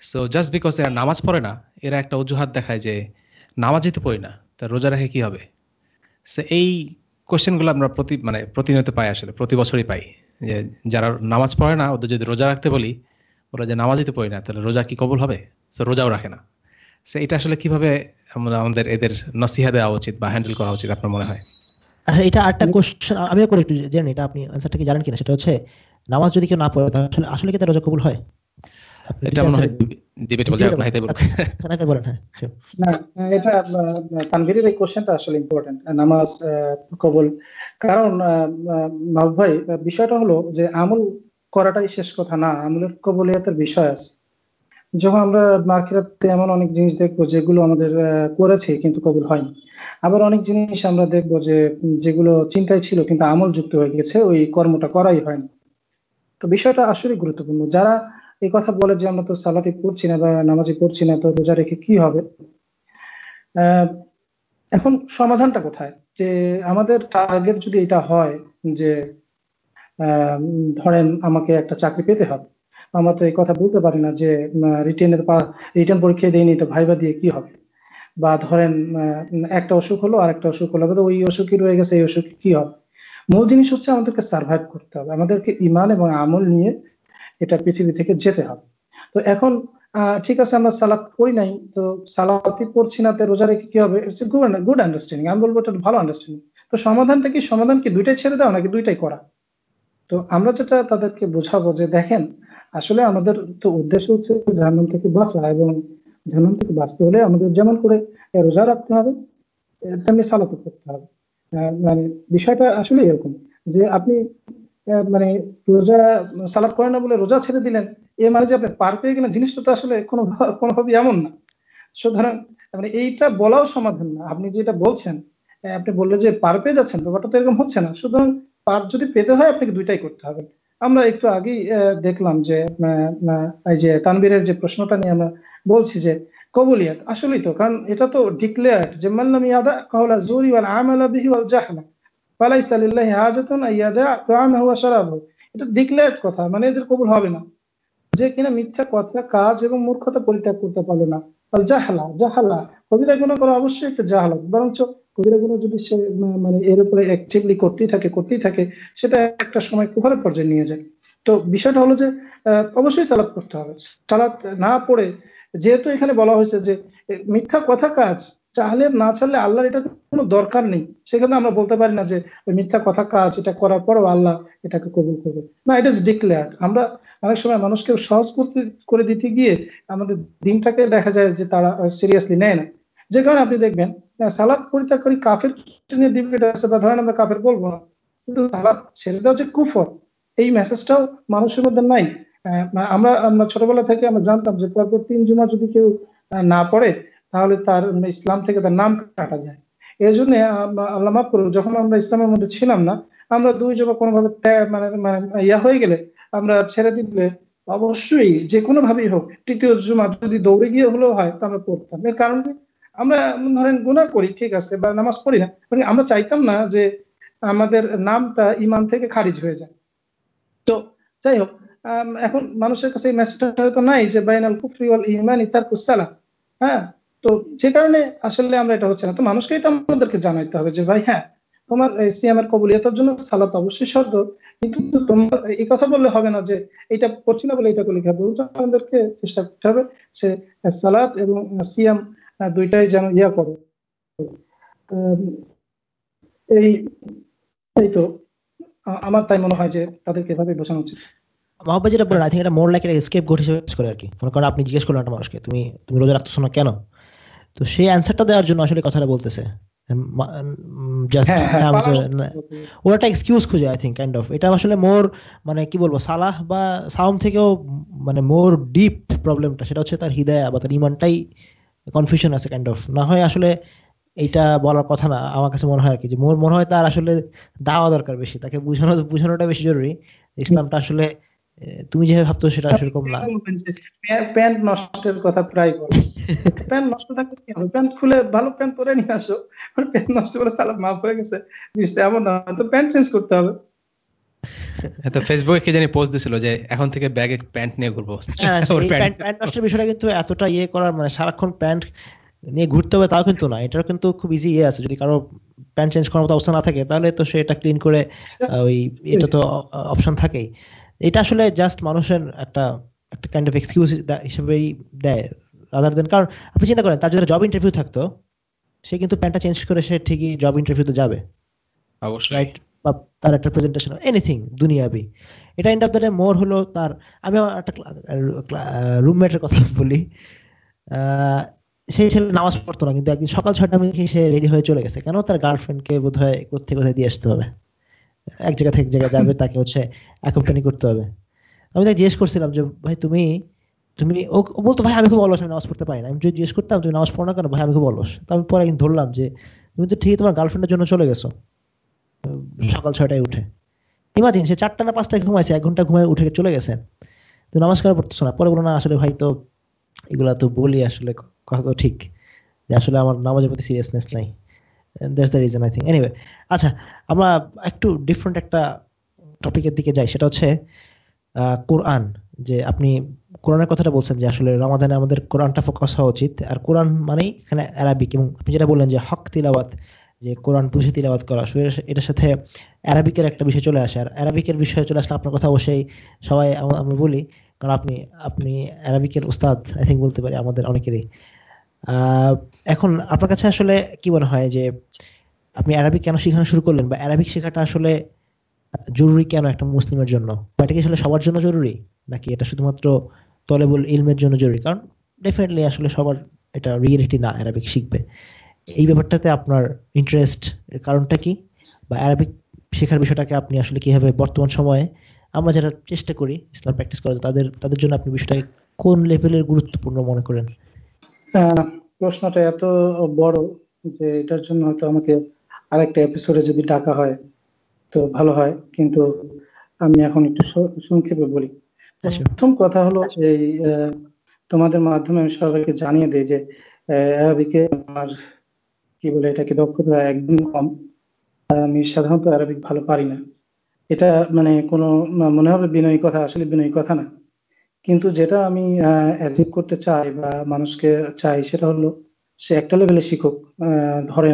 C: সো জাস্ট বিকজ এরা নামাজ পড়ে না, এরা একটা অজুহাত দেখায় যে নামাজই তো পড়ি না, তা রোজা রেখে কি হবে? সে এই কোশ্চেনগুলো আমরা প্রতি মানে প্রতিনিয়ত পাই আসলে, প্রতি বছরই পাই। যে যারা নামাজ পড়ে না, ওদের যদি রোজা রাখতে বলি, ওরা যে নামাজই তো পড়ি না, তাহলে রোজা কি কবুল হবে? সো রোজাও রাখে না। সে এটা আসলে কীভাবে আমরা আমাদের এদের নসিহা দেওয়া উচিত বা হ্যান্ডেল করা উচিত আপনার মনে হয়?
A: আচ্ছা এটা আরেকটা কোশ্চেন আমিও করে একটু জানি এটা আপনি আনসারটা কি জানেন কিনা? সেটা হচ্ছে, নামাজ যদি কেউ না পড়ে, তাহলে আসলে কি তার রোজা কবুল হয়?
B: এটা মনে হয় ডিবেটেবল বলুন আচ্ছা বলেন হ্যাঁ না এটা তানভীরের এই কোশ্চেনটা আসলে ইম্পর্টেন্ট নামাজ কবুল। কারণ ভাই বিষয়টা হলো যে আমল করাটাই শেষ কথা না আমলের কবলিয়াতের বিষয় আছে। যখন আমরা মার্কেটাতে এমন অনেক জিনিস দেখব যেগুলো আমাদের করেছে কিন্তু কবুল হয়নি। আবার অনেক জিনিস আমরা দেখব যে যেগুলো চিন্তায় ছিল কিন্তু আমল যুক্ত হয়ে গেছে ওই কর্মটা করাই হয়নি। তো বিষয়টা আসলে গুরুত্বপূর্ণ। যারা এই কথা বলে যে আমরা তো সালাতি পড়ছি না বা নামাজি পড়ছি না, তো রোজা রেখে কি হবে? এখন সমাধানটা কোথায়? যে আমাদের টার্গেট যদি এটা হয় যে ধরেন আমাকে একটা চাকরি পেতে হবে। আমরা তো এই কথা বলতে পারি না যে রিটেনের রিটার্ন পরীক্ষা দিইনি, তো ভাইবা দিয়ে কি হবে? বা ধরেন একটা অসুখ হলো আর একটা অসুখ হলো ওই অসুখই রয়ে গেছে, এই অসুখ কি হবে? মূল জিনিস হচ্ছে আমাদেরকে সার্ভাইভ করতে হবে। আমাদেরকে ইমান এবং আমল নিয়ে এটা পৃথিবী থেকে যেতে হবে। তো এখন ঠিক আছে, আমরা সালাদ করি নাই, তো সালাতি পড়ছি না, তো রোজা রেখে কি হবে? গুড আন্ডারস্ট্যান্ডিং আমি বলব এটা ভালো আন্ডারস্ট্যান্ডিং তো সমাধানটা কি? সমাধান কি? দুইটাই ছেড়ে দাও নাকি দুইটাই করা? তো আমরা যেটা তাদেরকে বোঝাবো যে দেখেন, আসলে আমাদের তো উদ্দেশ্য হচ্ছে জাহান্নাম থেকে বাঁচা এবং জাহান্নাম থেকে বাঁচতে হলে আমাদের যেমন করে রোজা রাখতে হবে তেমনি সালাত করতে হবে। মানে বিষয়টা আসলে এরকম যে আপনি মানে রোজা সালাদ করেন না বলে রোজা ছেড়ে দিলেন এ মানে যে আপনি পার পেয়ে গেলেন জিনিসটা তো আসলে কোনো কোনোভাবে এমন না। সুতরাং মানে এইটা বলাও সমাধান না। আপনি যেটা বলছেন আপনি বললে যে পার পেয়ে যাচ্ছেন, ব্যাপারটা তো এরকম হচ্ছে না। সুতরাং পার যদি পেতে হয়, আপনাকে দুইটাই করতে হবে। আমরা একটু আগেই দেখলাম যে এই যে তানবীরের যে প্রশ্নটা নিয়ে আমরা বলছি যে, কবুলিয়াত, আসলেই তো, কারণ এটা তো ডিক্লেয়ার্ড যে মাল্লাম ইয়াদা কাহলা জুরি ওয়াল আমালা বিহি জাহলা। ফালাইসা লিল্লাহি হাজাতুন এটা কথা মানে এদের কবুল হবে না। যে কিনা মিথ্যা কথা, কাজ এবং মূর্খতা পরিত্যাগ করতে পারবে না। জাহালা জাহালা। কবিরা গুণ করা অবশ্যই একটা জাহালা। বরঞ্চ কবিরা গুণ যদি সে মানে এর উপরে অ্যাক্টিভলি করতেই থাকে করতেই থাকে, সেটা একটা সময় কুফারের পর্যায়ে নিয়ে যায়। তো বিষয়টা হলো যে অবশ্যই সালাদ করতে হবে। সালাদ না পড়ে, যেহেতু এখানে বলা হয়েছে যে মিথ্যা কথা কাজ চাহলে না চাহলে আল্লাহর এটা কোনো দরকার নেই। সেখানে আমরা বলতে পারি না যে মিথ্যা কথা কাজ, এটা করার পরও আল্লাহ এটাকে কবুল করবে। না ইট ইস ডিক্লেয়ার আমরা অনেক সময় মানুষকে সহজ করতে করে দিতে গিয়ে আমাদের দিনটাকে দেখা যায় যে তারা সিরিয়াসলি নেয় না। যে কারণে আপনি দেখবেন সালাদ পরিত্যাগকারী কাফের নিয়ে ডিবেট আছে বা ধরেন আমরা কাফের বলব না, কিন্তু সালাদ ছেড়ে দেওয়া যে কুফর, এই মেসেজটাও মানুষের মধ্যে নাই। আমরা আমরা ছোটবেলা থেকে আমরা জানতাম যে পরপর তিন জুমা যদি কেউ না পড়ে তাহলে তার ইসলাম থেকে তার নাম কাটা যায়। এই জন্য আল্লাহ মাফ করুন যখন আমরা ইসলামের মধ্যে ছিলাম না, আমরা দুই জমা কোনোভাবে মানে মানে ইয়া হয়ে গেলে আমরা ছেড়ে দিলে অবশ্যই যে কোনো ভাবেই হোক, তৃতীয় জুমা যদি দৌড়ে গিয়ে হলেও হয়, তা আমরা পড়তাম এর কারণ আমরা ধরেন গুণা করি, ঠিক আছে, বা নামাজ পড়ি না মানে আমরা চাইতাম না যে আমাদের নামটা ইমান থেকে খারিজ হয়ে যায়। তো যাই হোক এখন মানুষের কাছে এই মেসেজটা হয়তো নাই যে, বাইনাল কুফরি ইমান ইতার কুসালা হ্যাঁ? তো যে কারণে আসলে আমরা এটা হচ্ছে না। তো মানুষকে এটা আমাদেরকে জানাইতে হবে যে, ভাই হ্যাঁ তোমার সিএমের কবুলিয়তের জন্য সালাত অবশ্যই শর্ত, কিন্তু তোমার এই কথা বললে হবে না যে, এটা করছি না বলে এটা করলে হবে? আমাদেরকে চেষ্টা করতে হবে সে সালাত এবং সিএম দুইটাই যেন ইয়া করে। এই তো, আমার তাই মনে হয় যে তাদেরকে এভাবে বোঝানো উচিত।
A: মহাব্বা যেটা বলেন আই থিঙ্ক এটা মোর লাইক একটা স্কেপ হিসেবে আর কি। মনে করেন আপনি জিজ্ঞেস করলেন একটা মানুষকে, তুমি তুমি রোজা রাখতেছো না কেন? তো সেই অ্যান্সারটা দেওয়ার জন্য আসলে কথাটা বলতেছে। হ্যাঁ, হ্যাঁ, ওরা একটা এক্সকিউজ খুঁজে আই থিঙ্ক কাইন্ড অফ এটা আসলে মোর মানে কি বলব সালাহ বা সাউম থেকেও মানে মোর ডিপ প্রবলেমটা সেটা হচ্ছে তার হৃদয় বা তার ইমানটাই কনফিউশন আছে কাইন্ড অফ না হয় আসলে এইটা বলার কথা না আমার কাছে মনে হয় আর কি যে মোর মনে হয় তার আসলে দাওয়া দরকার বেশি তাকে বুঝানো বুঝানোটা বেশি জরুরি। ইসলামটা আসলে তুমি যেভাবে ভাবতো সেটা সেরকম না।
B: প্যান্ট নষ্টের কথা প্রায় বলো। প্যান্ট নষ্ট থাকলে কি হবে? প্যান্ট খুলে ভালো প্যান্ট পরে নিয়ে আসো। প্যান্ট নষ্ট করে সালাদ মাফ হয়ে গেছে। জিনিসটা এমন না তো প্যান্ট চেঞ্জ করতে হবে।
C: তো ফেসবুকে কি জানি পোস্ট দিছিল যে এখন থেকে ব্যাগে প্যান্ট নিয়ে ঘুরবো।
A: হ্যাঁ, প্যান্ট নষ্টের বিষয়টা কিন্তু এতটা ইয়ে করার মানে সারাক্ষণ প্যান্ট নিয়ে ঘুরতে হবে তাও কিন্তু না। এটার কিন্তু খুব ইজি ইয়ে আছে। যদি কারও প্যান্ট চেঞ্জ করার মতো অবস্থা না থাকে তাহলে তো সে এটা ক্লিন করে আচ্ছা। ওই এটা তো অপশন থাকেই। এটা আসলে জাস্ট মানুষের একটা একটা কাইন্ড অফ এক্সকিউজ হিসেবেই দেয় রাদার দেন কারণ আপনি চিন্তা করেন তার যদি জব ইন্টারভিউ থাকতো সে কিন্তু প্যান্টটা চেঞ্জ করে সে ঠিকই জব ইন্টারভিউতে যাবে।
C: অবশ্যই।
A: বা তার একটা প্রেজেন্টেশন এনিথিং দুনিয়াবি। এটা end of the day more হলো তার আমি একটা রুমমেটের কথা বলি। সেই ছেলে নামাজ পড়তো না কিন্তু একদিন সকাল ছয়টা মিনিট সে রেডি হয়ে চলে গেছে। কেন? তার গার্লফ্রেন্ডকে বোধ হয় কোথায় কোথায় দিয়ে আসতে হবে। এক জায়গা থেকে জায়গায় যাবে, তাকে হচ্ছে অ্যাকম্পানি করতে হবে। আমি তাকে জিজ্ঞেস করছিলাম যে, ভাই, তুমি তুমি, ও বলতো, ভাই, আমি খুব অলস, আমি নামাজ পড়তে পারি না। আমি যদি জিজ্ঞেস করতাম, তুমি নামাজ পড়ো না কেন? ভাই, আমি খুব অলস। তো আমি পরে কিন্তু ধরলাম যে, তুমি তো ঠিকই তোমার গার্লফ্রেন্ডের জন্য চলে গেছো। সকাল ছয়টায় উঠে। ইমাজিন, সে চারটা না পাঁচটায় ঘুমাইছে, এক ঘণ্টা ঘুমায় উঠে চলে গেছে। তুমি নামাজ করা পড়তেছো না? পরে বলো না, আসলে ভাই, তো এগুলা তো বলি, আসলে কথা তো ঠিক। যে আসলে আমার নামাজের প্রতি সিরিয়াসনেস নাই। That's the reason I think anyway আচ্ছা আমরা একটু ডিফারেন্ট একটা টপিকের দিকে যাই। সেটা হচ্ছে কোরআন। যে আপনি কোরআনের কথাটা বলছেন যে আসলে রমাদানে আমাদের কোরআনটা ফোকাস হওয়া উচিত। আর কোরআন মানেই এখানে অ্যারাবিক এবং আপনি যেটা বললেন যে হক তিলাওয়াত, যে কোরআন বুঝে তিলাওয়াত করা এটার সাথে অ্যারাবিকের একটা বিষয় চলে আসে। আর অ্যারাবিকের বিষয়ে চলে আসলে আপনার কথা অবশ্যই সবাই আমরা বলি। কারণ আপনি আপনি অ্যারাবিকের উস্তাদ আই থিঙ্ক বলতে পারি আমাদের অনেকেরই। এখন আপনার কাছে আসলে কি মনে হয় যে আপনি অ্যারাবিক কেন শেখানো শুরু করলেন বা অ্যারাবিক শেখাটা আসলে জরুরি কেন একটা মুসলিমের জন্য? বা এটা কি আসলে সবার জন্য জরুরি? নাকি এটা শুধুমাত্র তলেবুল ইলমের জন্য জরুরি? কারণ ডেফিনেটলি আসলে সবার এটা রিয়েলিটি না অ্যারাবিক শিখবে। এই ব্যাপারটাতে আপনার ইন্টারেস্ট এর কারণটা কি? বা অ্যারাবিক শেখার বিষয়টাকে আপনি আসলে কীভাবে বর্তমান সময়ে আমরা যারা চেষ্টা করি ইসলাম প্র্যাকটিস করা তাদের তাদের জন্য আপনি বিষয়টাকে কোন লেভেলের গুরুত্বপূর্ণ মনে করেন?
B: প্রশ্নটা এত বড় যে এটার জন্য হয়তো আমাকে আরেকটা এপিসোডে যদি ডাকা হয় তো ভালো হয়। কিন্তু আমি এখন একটু সংক্ষেপে বলি। আচ্ছা। প্রথম কথা হলো এই তোমাদের মাধ্যমে আমি সবাইকে জানিয়ে দিই যে আরবিকে আমার কি বলে এটাকে দক্ষতা একদম কম। আমি সাধারণত আরবিক ভালো পারি না। এটা মানে কোনো মনে হবে বিনয়ী কথা আসলে বিনয়ী কথা না। কিন্তু যেটা আমি অ্যাচিভ করতে চাই বা মানুষকে চাই সেটা হলো, সে একটা লেভেলে শিখুক। ধরে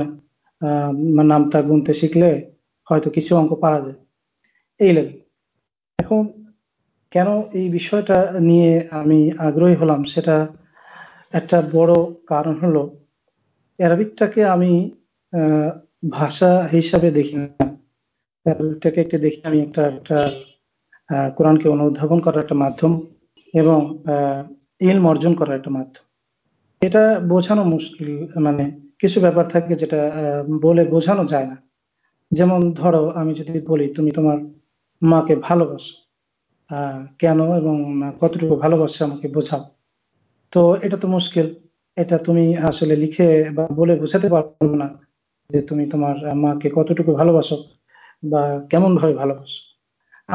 B: নামতা গুনতে শিখলে হয়তো কিছু অঙ্ক পারা যায়। এই লেভেল এখন কেন এই বিষয়টা নিয়ে আমি আগ্রহী হলাম সেটা একটা বড় কারণ হলো, অ্যারাবিকটাকে আমি ভাষা হিসাবে দেখি না। অ্যারাবিকটাকে দেখি আমি একটা একটা কোরআনকে অনুধাবন করার একটা মাধ্যম এবং ইলম অর্জন করার একটা মাধ্যম। এটা বোঝানো মুশকিল মানে কিছু ব্যাপার থাকে যেটা বলে বোঝানো যায় না। যেমন ধরো, আমি যদি বলি, তুমি তোমার মাকে ভালোবাসো কেন এবং কতটুকু ভালোবাসে আমাকে বোঝাও? তো এটা তো মুশকিল। এটা তুমি আসলে লিখে বা বলে বোঝাতে পারব না যে তুমি তোমার মাকে কতটুকু ভালোবাসো বা কেমন ভাবে ভালোবাসো।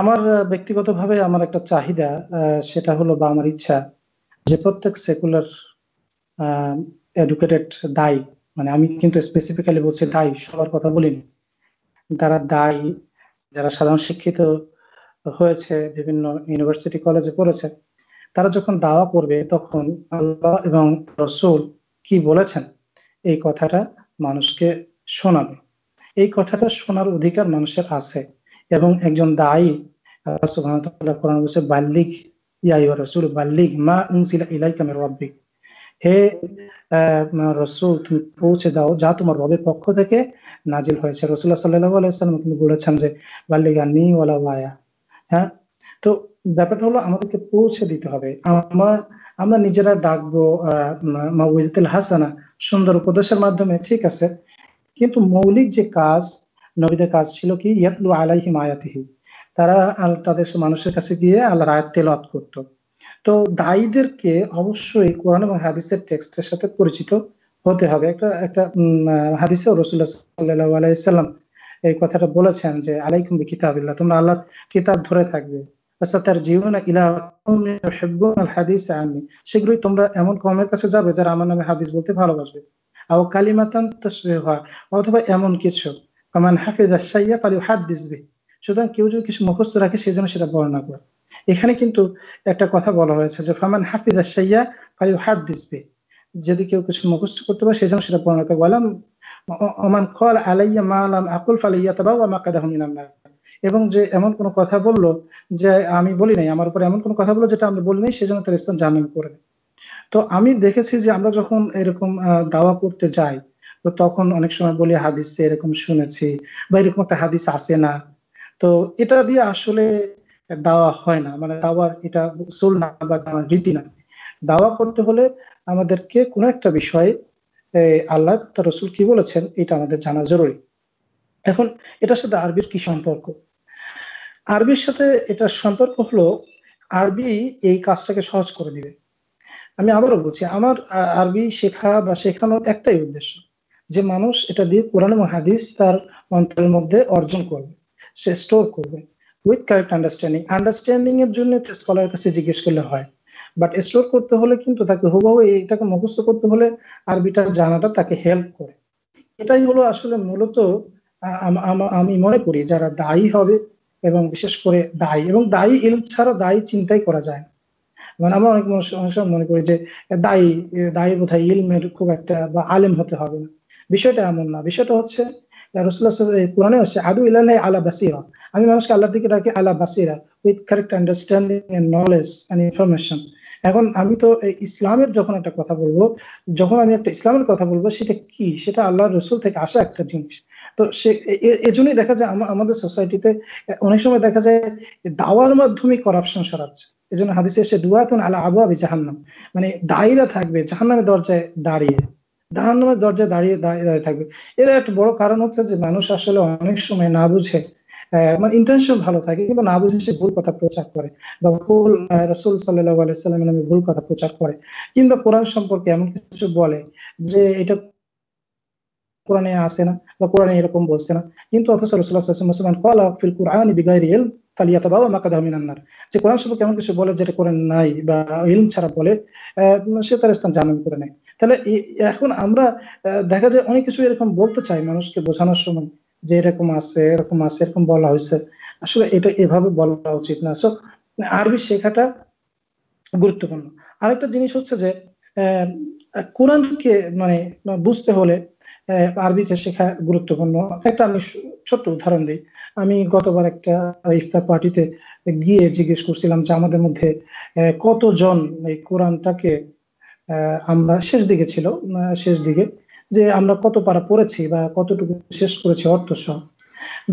B: আমার ব্যক্তিগতভাবে আমার একটা চাহিদা সেটা হলো বা আমার ইচ্ছা যে প্রত্যেক সেকুলার এডুকেটেড দায়ী মানে আমি কিন্তু স্পেসিফিক্যালি বলছি দায়ী সবার কথা বলিনি। তারা দায়ী যারা সাধারণ শিক্ষিত হয়েছে, বিভিন্ন ইউনিভার্সিটি কলেজে পড়েছে, তারা যখন দাওয়া করবে, তখন আল্লাহ এবং রসুল কি বলেছেন? এই কথাটা মানুষকে শোনাবে। এই কথাটা শোনার অধিকার মানুষের আছে। এবং একজন দায়ী বাল্লিক ইয়া মা উনসিলা ইলাইকা হে রসুল, তুমি পৌঁছে দাও, যা তোমার রবের পক্ষ থেকে নাজিল হয়েছে। রসুল্লাহ সাল্লাহ বলেছেন যে, বাল্লিগা নি ওলা ওয়ায়া হ্যাঁ? তো ব্যাপারটা হলো, আমাদেরকে পৌঁছে দিতে হবে। আমরা আমরা নিজেরা ডাকবো মাউজিদুল হাসানা, সুন্দর উপদেশের মাধ্যমে, ঠিক আছে? কিন্তু মৌলিক যে কাজ নবীদের কাজ ছিল কি? ইয়াতলু আলাইহি মায়াতিহি তারা তাদের মানুষের কাছে গিয়ে আল্লাহর আয়াত তেলাওয়াত করতো। তো দায়ীদেরকে অবশ্যই কোরআন এবং হাদিসের টেক্সটের সাথে পরিচিত হতে হবে। একটা একটা হাদিসে রসুল্লাহ সাল্লাহ আলাইসাল্লাম এই কথাটা বলেছেন যে, আলাইকুম কিতাবিল্লাহ তোমরা আল্লাহর কিতাব ধরে থাকবে। তার জীবন হাদিস আননি। শীঘ্রই তোমরা এমন কমের কাছে যাবে যারা আমার নামে হাদিস বলতে ভালোবাসবে। আও কালিমাতান হয় অথবা এমন কিছু। কামান হাফিজ সাইয়া পালি হাত দিসবে সুতরাং কেউ যদি কিছু মুখস্থ রাখে সেই জন্য সেটা বর্ণনা করে। এখানে কিন্তু একটা কথা বলা হয়েছে যে ফামান হাফিজ সাইয়া পালি হাত দিসবে যদি কেউ কিছু মুখস্থ করতে পারে সেই জন্য সেটা বর্ণনা করে। বললাম অমান কল আলাইয়া মালাম আকুল ফালাইয়া তবা মাকাদাহ মিনান্নার এবং যে এমন কোন কথা বলল যে আমি বলি নাই, আমার উপরে এমন কোন কথা বলল যেটা আমি বলি নাই সেজন্য তার স্থান জামিন করে তো আমি দেখেছি যে আমরা যখন এরকম দাওয়া করতে যাই তো তখন অনেক সময় বলি, হাদিস এরকম শুনেছি বা এরকম একটা হাদিস আসে না। তো এটা দিয়ে আসলে দাওয়া হয় না। মানে দাওয়ার এটা সোল না বা দাওয়ার রীতি না। দাওয়া করতে হলে আমাদেরকে কোনো একটা বিষয়ে আল্লাহ তার রসুল কি বলেছেন, এটা আমাদের জানা জরুরি। এখন এটার সাথে আরবির কি সম্পর্ক? আরবির সাথে এটার সম্পর্ক হলো, আরবি এই কাজটাকে সহজ করে দিবে। আমি আবারও বলছি, আমার আরবি শেখা বা শেখানোর একটাই উদ্দেশ্য। যে মানুষ এটা দিয়ে কোরআন এবং হাদিস তার অন্তরের মধ্যে অর্জন করবে, সে স্টোর করবে। উইথ কারেক্ট আন্ডারস্ট্যান্ডিং আন্ডারস্ট্যান্ডিং এর জন্য স্কলার কাছে জিজ্ঞেস করলে হয়। বাট স্টোর করতে হলে কিন্তু তাকে হুবাহু এটাকে মুখস্থ করতে হলে আরবিটা জানাটা তাকে হেল্প করে। এটাই হলো আসলে মূলত আমি মনে করি যারা দায়ী হবে এবং বিশেষ করে দায়ী, এবং দায়ী ইলম ছাড়া দায়ী চিন্তাই করা যায় মানে আমরা অনেক মনে করি যে দায়ী দায়ী বোধহয় ইলমের খুব একটা বা আলেম হতে হবে না। বিষয়টা এমন না। বিষয়টা হচ্ছে রসুল্লাহ কোরআনে হচ্ছে আদু ইল্লাহ আলা বাসিরা। আমি মানুষকে আল্লাহর দিকে ডাকি আলা বাসিরা with correct understanding and knowledge information এখন আমি তো ইসলামের যখন একটা কথা বলব, যখন আমি একটা ইসলামের কথা বলব, সেটা কি? সেটা রসুল থেকে আসা একটা জিনিস। তো সে এজন্যই দেখা যায় আমাদের সোসাইটিতে অনেক সময় দেখা যায় দাওয়ার মাধ্যমে করাপশন সরাচ্ছে এই জন্য হাদিসে এসে, দুয়াতুন আলা আবু আবি জাহান্নাম। মানে দায়ীরা থাকবে জাহান্নামের দরজায় দাঁড়িয়ে। জাহান্নামের দরজায় দাঁড়িয়ে দাঁড়িয়ে থাকবে। এর একটা বড় কারণ হচ্ছে যে মানুষ আসলে অনেক সময় না বুঝে মানে ইন্টেনশন ভালো থাকে কিন্তু না বুঝে সে ভুল কথা প্রচার করে বা ভুল রসুল সাল্লাহ আলাইসাল্লামের নামে ভুল কথা প্রচার করে কিংবা কোরআন সম্পর্কে এমন কিছু বলে যে এটা কোরআনে আসে না বা কোরআনে এরকম বলছে না। কিন্তু অথচ রসুল্লাহাম কলা ফিল কোরআন বিগাইরি এল ফালিয়াতা বাবা মাকা দামিনান্নার যে কোরআন সম্পর্কে এমন কিছু বলে যেটা কোরআন নাই বা ইলম ছাড়া বলে সে তার স্থান জানান করে নেয়। তাহলে এখন আমরা দেখা যায় অনেক কিছু এরকম বলতে চাই মানুষকে বোঝানোর সময় যে এরকম আছে এরকম আছে, এরকম বলা হয়েছে। আসলে এটা এভাবে বলা উচিত না। সো আরবি শেখাটা গুরুত্বপূর্ণ। আরেকটা জিনিস হচ্ছে যে কোরআনকে মানে বুঝতে হলে আরবিতে শেখা গুরুত্বপূর্ণ। একটা আমি ছোট্ট উদাহরণ দিই। আমি গতবার একটা ইফতার পার্টিতে গিয়ে জিজ্ঞেস করছিলাম যে আমাদের মধ্যে কতজন এই কোরআনটাকে আমরা শেষ দিকে ছিল শেষ দিকে, যে আমরা কত পারা পড়েছি বা কতটুকু শেষ করেছি অর্থ সহ।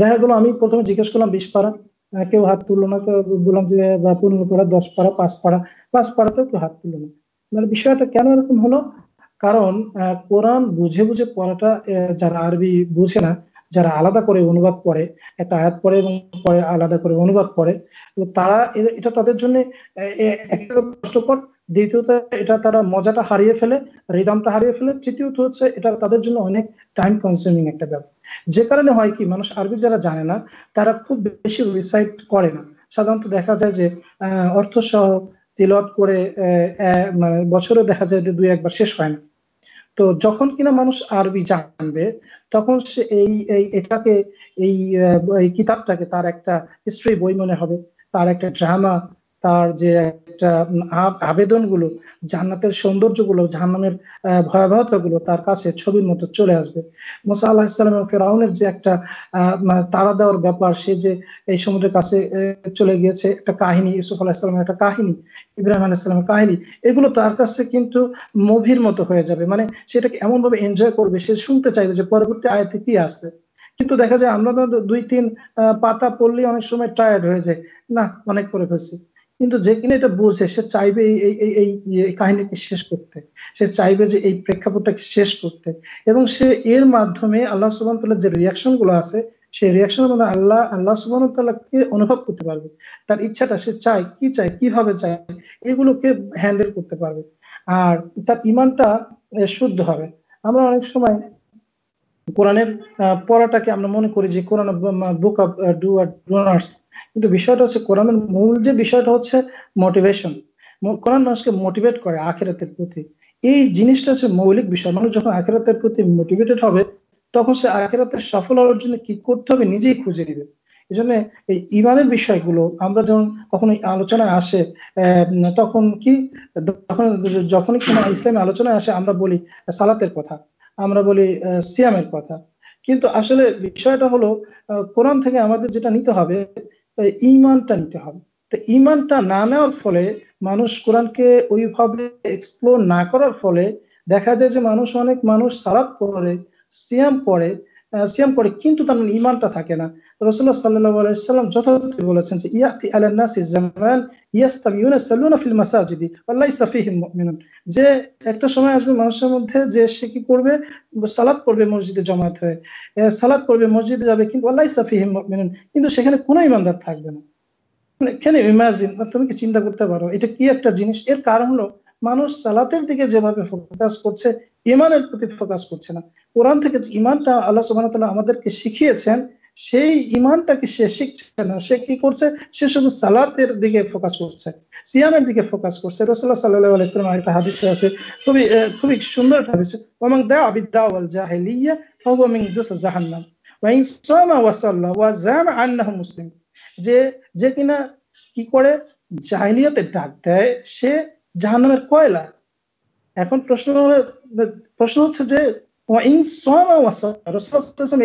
B: দেখা গেলো, আমি প্রথমে জিজ্ঞেস করলাম বিশ পারা কেউ হাত তুললো না বললাম যে, বা পনেরো পাড়া দশ পাড়া পাঁচ পাড়া পাঁচ পাড়াতেও কেউ হাত তুললো না। মানে বিষয়টা কেন এরকম হলো? কারণ কোরআন বুঝে বুঝে পড়াটা যারা আরবি বুঝে না, যারা আলাদা করে অনুবাদ পড়ে, একটা আয়াত পড়ে এবং পরে আলাদা করে অনুবাদ পড়ে তারা এটা তাদের জন্য একটা কষ্টকর দ্বিতীয়ত, এটা তারা মজাটা হারিয়ে ফেলে রিদামটা হারিয়ে ফেলে। তৃতীয়ত হচ্ছে, এটা তাদের জন্য অনেক টাইম কনজিউমিং একটা ব্যাপার। যে কারণে হয় কি, মানুষ আরবি যারা জানে না, তারা খুব বেশি রিসাইট করে না। সাধারণত দেখা যায় যে অর্থ সহ তিলত করে মানে বছরে দেখা যায় যে দুই একবার শেষ হয় না। তো যখন কিনা মানুষ আরবি জানবে, তখন সে এই এটাকে, এই কিতাবটাকে তার একটা হিস্ট্রি বই মনে হবে, তার একটা ড্রামা তার যে একটা আবেদনগুলো, জান্নাতের সৌন্দর্যগুলো, জাহান্নামের ভয়াবহতাগুলো তার কাছে ছবির মতো চলে আসবে। মোসা আল্লাহ ইসলাম ফেরাউনের যে একটা তারা দেওয়ার ব্যাপার, সে যে এই সমুদ্রের কাছে চলে গিয়েছে, একটা কাহিনী ইসুফ আল্লাহ ইসলামের একটা কাহিনী, ইব্রাহিম আলাহ ইসলামের কাহিনী, এগুলো তার কাছে কিন্তু মুভির মতো হয়ে যাবে। মানে সেটাকে এমন ভাবে এনজয় করবে, সে শুনতে চাইবে যে পরবর্তী আয়তে কি আছে। কিন্তু দেখা যায় আমরা দুই তিন পাতা পড়লেই অনেক সময় টায়ার্ড হয়ে যায়। না, অনেক করে ফেলছি। কিন্তু যে কিনা এটা বুঝে, সে চাইবে এই এই কাহিনীকে শেষ করতে। সে চাইবে যে এই প্রেক্ষাপটটাকে শেষ করতে। এবং সে এর মাধ্যমে আল্লাহ সুবান তাল্লাহ যে রিয়াকশনগুলো আছে, সেই রিয়াকশনের মধ্যে আল্লাহ আল্লাহ সুবান তাল্লাহকে অনুভব করতে পারবে। তার ইচ্ছাটা সে চায়, কি চায়, কীভাবে চায়, এগুলোকে হ্যান্ডেল করতে পারবে। আর তার ইমানটা শুদ্ধ হবে। আমরা অনেক সময় কোরআনের পড়াটাকে আমরা মনে করি যে কোরআন বুক অফ ডু আর ডোনার্স কিন্তু বিষয়টা হচ্ছে কোরআনের মূল যে বিষয়টা হচ্ছে মোটিভেশন কোরআন মানুষকে মোটিভেট করে আখেরাতের প্রতি। এই জিনিসটা হচ্ছে মৌলিক বিষয়। মানুষ যখন আখেরাতের প্রতি মোটিভেটেড হবে, তখন সে আখেরাতের সফল হওয়ার জন্য কি করতে হবে নিজেই খুঁজে নিবে। এই জন্য এই ইমানের বিষয়গুলো আমরা যখন কখনো আলোচনায় আসে তখন কি যখন যখনই কোনো ইসলামী আলোচনায় আসে, আমরা বলি সালাতের কথা। আমরা বলি সিয়ামের কথা। কিন্তু আসলে বিষয়টা হলো কোরআন থেকে আমাদের যেটা নিতে হবে ইমানটা নিতে হবে। তো ইমানটা না নেওয়ার ফলে মানুষ কোরআনকে ওইভাবে এক্সপ্লোর না করার ফলে দেখা যায় যে মানুষ অনেক মানুষ সারাপ করে সিয়াম পড়ে সিয়াম করে কিন্তু তার মানে ইমানটা থাকে না। রসুল্লাহ সাল্লাহ আলাইসাল্লাম যথাযথ বলেছেন যে, ইয়াতি জামান সাল্লুনা ফিল মাসাজিদি আল্লাহ যে একটা সময় আসবে মানুষের মধ্যে যে সে কি করবে? সালাদ মসজিদে হয়ে। সালাদ মসজিদে যাবে, কিন্তু আল্লাহ কিন্তু সেখানে কোনো ইমানদার থাকবে না। কেন ইমাজিন তুমি কি চিন্তা করতে পারো? এটা কি একটা জিনিস? এর কারণ হলো মানুষ সালাতের দিকে যেভাবে ফোকাস করছে ইমানের প্রতি ফোকাস করছে না। কোরআন থেকে ইমানটা আল্লাহ সুবাহ আমাদেরকে শিখিয়েছেন সেই ইমানটাকে সে শিখছে না। সে কি করছে? সে শুধু সালাতের দিকে ফোকাস করছে, সিয়ামের দিকে ফোকাস করছে। রসুল্লাহ সাল্লাহ আলাইসলাম একটা হাদিসে আছে, খুবই খুবই সুন্দর একটা হাদিস। ওমাং দা আবিদ্দা ওয়াল জাহিলিয়া জাহান্নাম। মুসলিম। যে যে কিনা কি করে? জাহিলিয়াতে ডাক দেয়, সে জাহান্নামের কয়লা। এখন প্রশ্ন প্রশ্ন হচ্ছে যে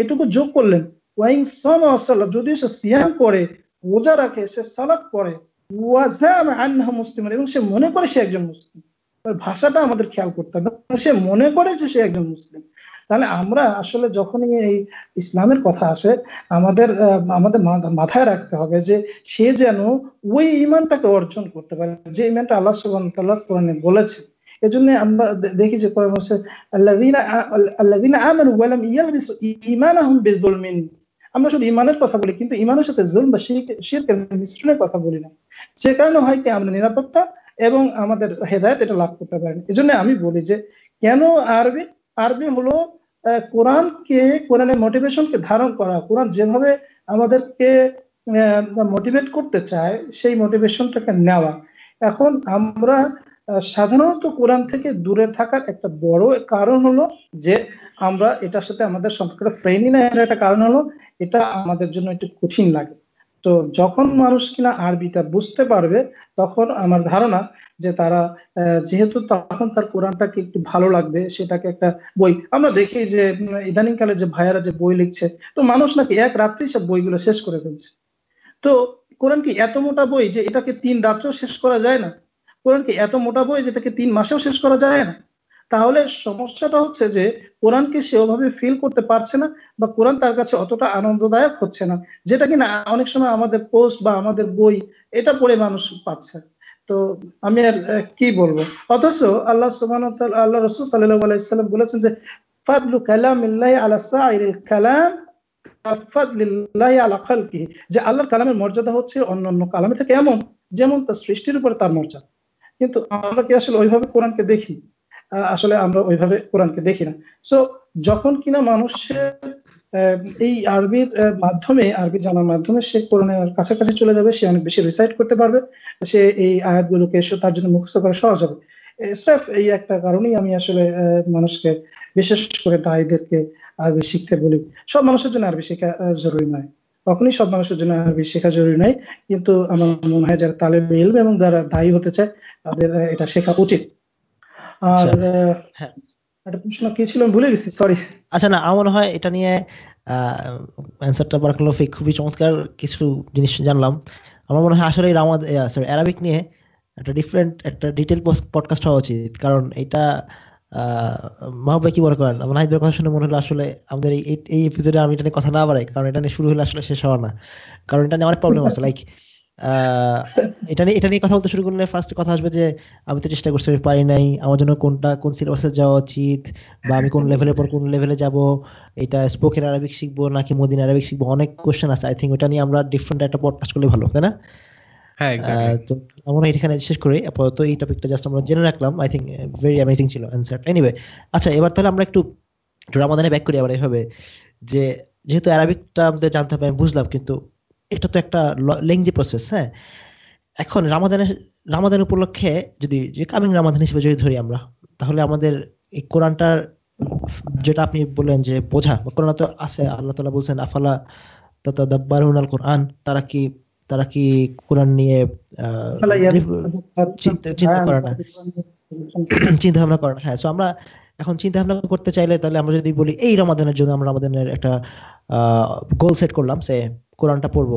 B: এটুকু যোগ করলেন। ওয়াইং সাল্লাহ যদি সে সিয়াম করে, রোজা রাখে, সে সালাদ করে মুসলিম এবং সে মনে করে সে একজন মুসলিম। ভাষাটা আমাদের খেয়াল করতে হবে। সে মনে করে যে সে একজন মুসলিম। তাহলে আমরা আসলে যখনই এই ইসলামের কথা আসে, আমাদের আমাদের মাথায় রাখতে হবে যে সে যেন ওই ইমানটাকে অর্জন করতে পারে, যে ইমানটা আল্লাহ সুবান কোরআনে বলেছে। এজন্য আমরা দেখি যে কোরআন আল্লাহ ওয়ালাম ইয়ালবিসু ঈমানাহুম বিযুলমিন। আমরা শুধু ইমানের কথা বলি, কিন্তু ইমানের সাথে জুলম বা শিরকের মিশ্রণের কথা বলি না। সে কারণে হয় কি, আমরা নিরাপত্তা এবং আমাদের হেদায়ত এটা লাভ করতে পারেন এই জন্য আমি বলি যে, কেন আরবি আরবি হলো কোরআনকে, কোরআনের মোটিভেশনকে ধারণ করা। কোরআন যেভাবে আমাদেরকে মোটিভেট করতে চায়, সেই মোটিভেশনটাকে নেওয়া। এখন আমরা সাধারণত কোরআন থেকে দূরে থাকার একটা বড় কারণ হলো যে আমরা এটার সাথে আমাদের সম্পর্কটা ফ্রেন্ডলি না একটা কারণ হলো এটা আমাদের জন্য একটু কঠিন লাগে। তো যখন মানুষ কিনা আরবিটা বুঝতে পারবে, তখন আমার ধারণা যে তারা যেহেতু তখন তার কোরআনটাকে একটু ভালো লাগবে, সেটাকে একটা বই, আমরা দেখি যে ইদানিং কালে যে ভাইয়ারা যে বই লিখছে, তো মানুষ নাকি এক রাত্রেই সব বইগুলো শেষ করে ফেলছে। তো কোরআন কি এত মোটা বই যে এটাকে তিন রাত্রেও শেষ করা যায় না? কোরআন কি এত মোটা বই যেটাকে তিন মাসেও শেষ করা যায় না? তাহলে সমস্যাটা হচ্ছে যে কোরআনকে সে ওভাবে ফিল করতে পারছে না বা কোরআন তার কাছে অতটা আনন্দদায়ক হচ্ছে না, যেটা কিনা অনেক সময় আমাদের পোস্ট বা আমাদের বই এটা পড়ে মানুষ পাচ্ছে। তো আমি আর কি বলব? অথচ আল্লাহ সুবাহ আল্লাহ রসুল সাল্লাহ আলাইসাল্লাম বলেছেন যে, ফাদলু কালাম আলা কালাম যে আল্লাহর কালামের মর্যাদা হচ্ছে অন্য অন্য কালামের থেকে এমন, যেমন তার সৃষ্টির উপরে তার মর্যাদা। কিন্তু আমরা কি আসলে ওইভাবে কোরআনকে দেখি? আসলে আমরা ওইভাবে কোরআনকে দেখি না। সো যখন কিনা মানুষের এই আরবির মাধ্যমে, আরবি জানার মাধ্যমে সে কোরআনের কাছাকাছি চলে যাবে, সে অনেক বেশি রিসাইড করতে পারবে, সে এই আয়াতগুলোকে তার জন্য মুখস্থ করা সহজ হবে। স্রেফ এই একটা কারণেই আমি আসলে মানুষকে বিশেষ করে দায়ীদেরকে আরবি শিখতে বলি। সব মানুষের জন্য আরবি শেখা জরুরি নয়। কখনই সব মানুষের জন্য আরবি শেখা জরুরি নয়। কিন্তু আমার মনে হয় যারা তালে ইলম এবং যারা দায়ী হতে চায় তাদের এটা শেখা উচিত। আর আচ্ছা। হ্যাঁ। একটা প্রশ্ন কি ছিল? ভুলে গেছি সরি
A: আচ্ছা না আমার মনে হয় এটা নিয়ে অ্যান্সারটা খুবই চমৎকার কিছু জিনিস জানলাম। আমার মনে হয় আসলে রামাদ সরি অ্যারাবিক নিয়ে একটা ডিফারেন্ট একটা ডিটেল পডকাস্ট হওয়া উচিত। কারণ এটা মাহবাই কি মনে করেন? আমার কথা শুনে মনে হলো আসলে আমাদের এই এপিসোডে আমি এটা নিয়ে কথা না বাড়াই, কারণ এটা নিয়ে শুরু হলে আসলে শেষ হওয়া না। কারণ এটা নিয়ে অনেক প্রবলেম আছে লাইক এটা নিয়ে এটা নিয়ে কথা বলতে শুরু করলে ফার্স্ট কথা আসবে যে, আমি তো চেষ্টা করছি পারি নাই, আমার জন্য কোনটা, কোন সিলেবাসে যাওয়া উচিত, বা আমি কোন লেভেলের পর কোন লেভেলে যাব, এটা স্পোকেন আরবিক শিখব নাকি মদিন আরবিক শিখব, অনেক কোশ্চেন আছে। আই থিঙ্ক ওটা নিয়ে আমরা ডিফারেন্ট একটা পডকাস্ট করলে ভালো, তাই না? হ্যাঁ আমরা এখানে শেষ করি। আপাতত এই টপিকটা জাস্ট আমরা জেনে রাখলাম। আই থিঙ্ক ভেরি অ্যামেজিং ছিল অ্যান্সার এনিওয়ে আচ্ছা এবার তাহলে আমরা একটু রামাদানে ব্যাক করি আবার এভাবে। যে যেহেতু অ্যারাবিকটা আমাদের জানতে হবে বুঝলাম, কিন্তু এটা তো একটা লেংজি প্রসেস হ্যাঁ? এখন রামাদানের রামাদান উপলক্ষে যদি, যে কামিং রামাদান হিসেবে যদি ধরি আমরা, তাহলে আমাদের এই কোরআনটার যেটা আপনি বললেন যে বোঝা কোরআন তো আছে, আল্লাহ তালা বলছেন, আফালা কোরআন তারা কি তারা কি কোরআন নিয়ে চিন্তা করে না। চিন্তা ভাবনা করে না। হ্যাঁ আমরা এখন চিন্তা ভাবনা করতে চাইলে তাহলে আমরা যদি বলি এই রমাদানের জন্য আমরা রমাদানের একটা গোল সেট করলাম সে কোরআনটা পড়ব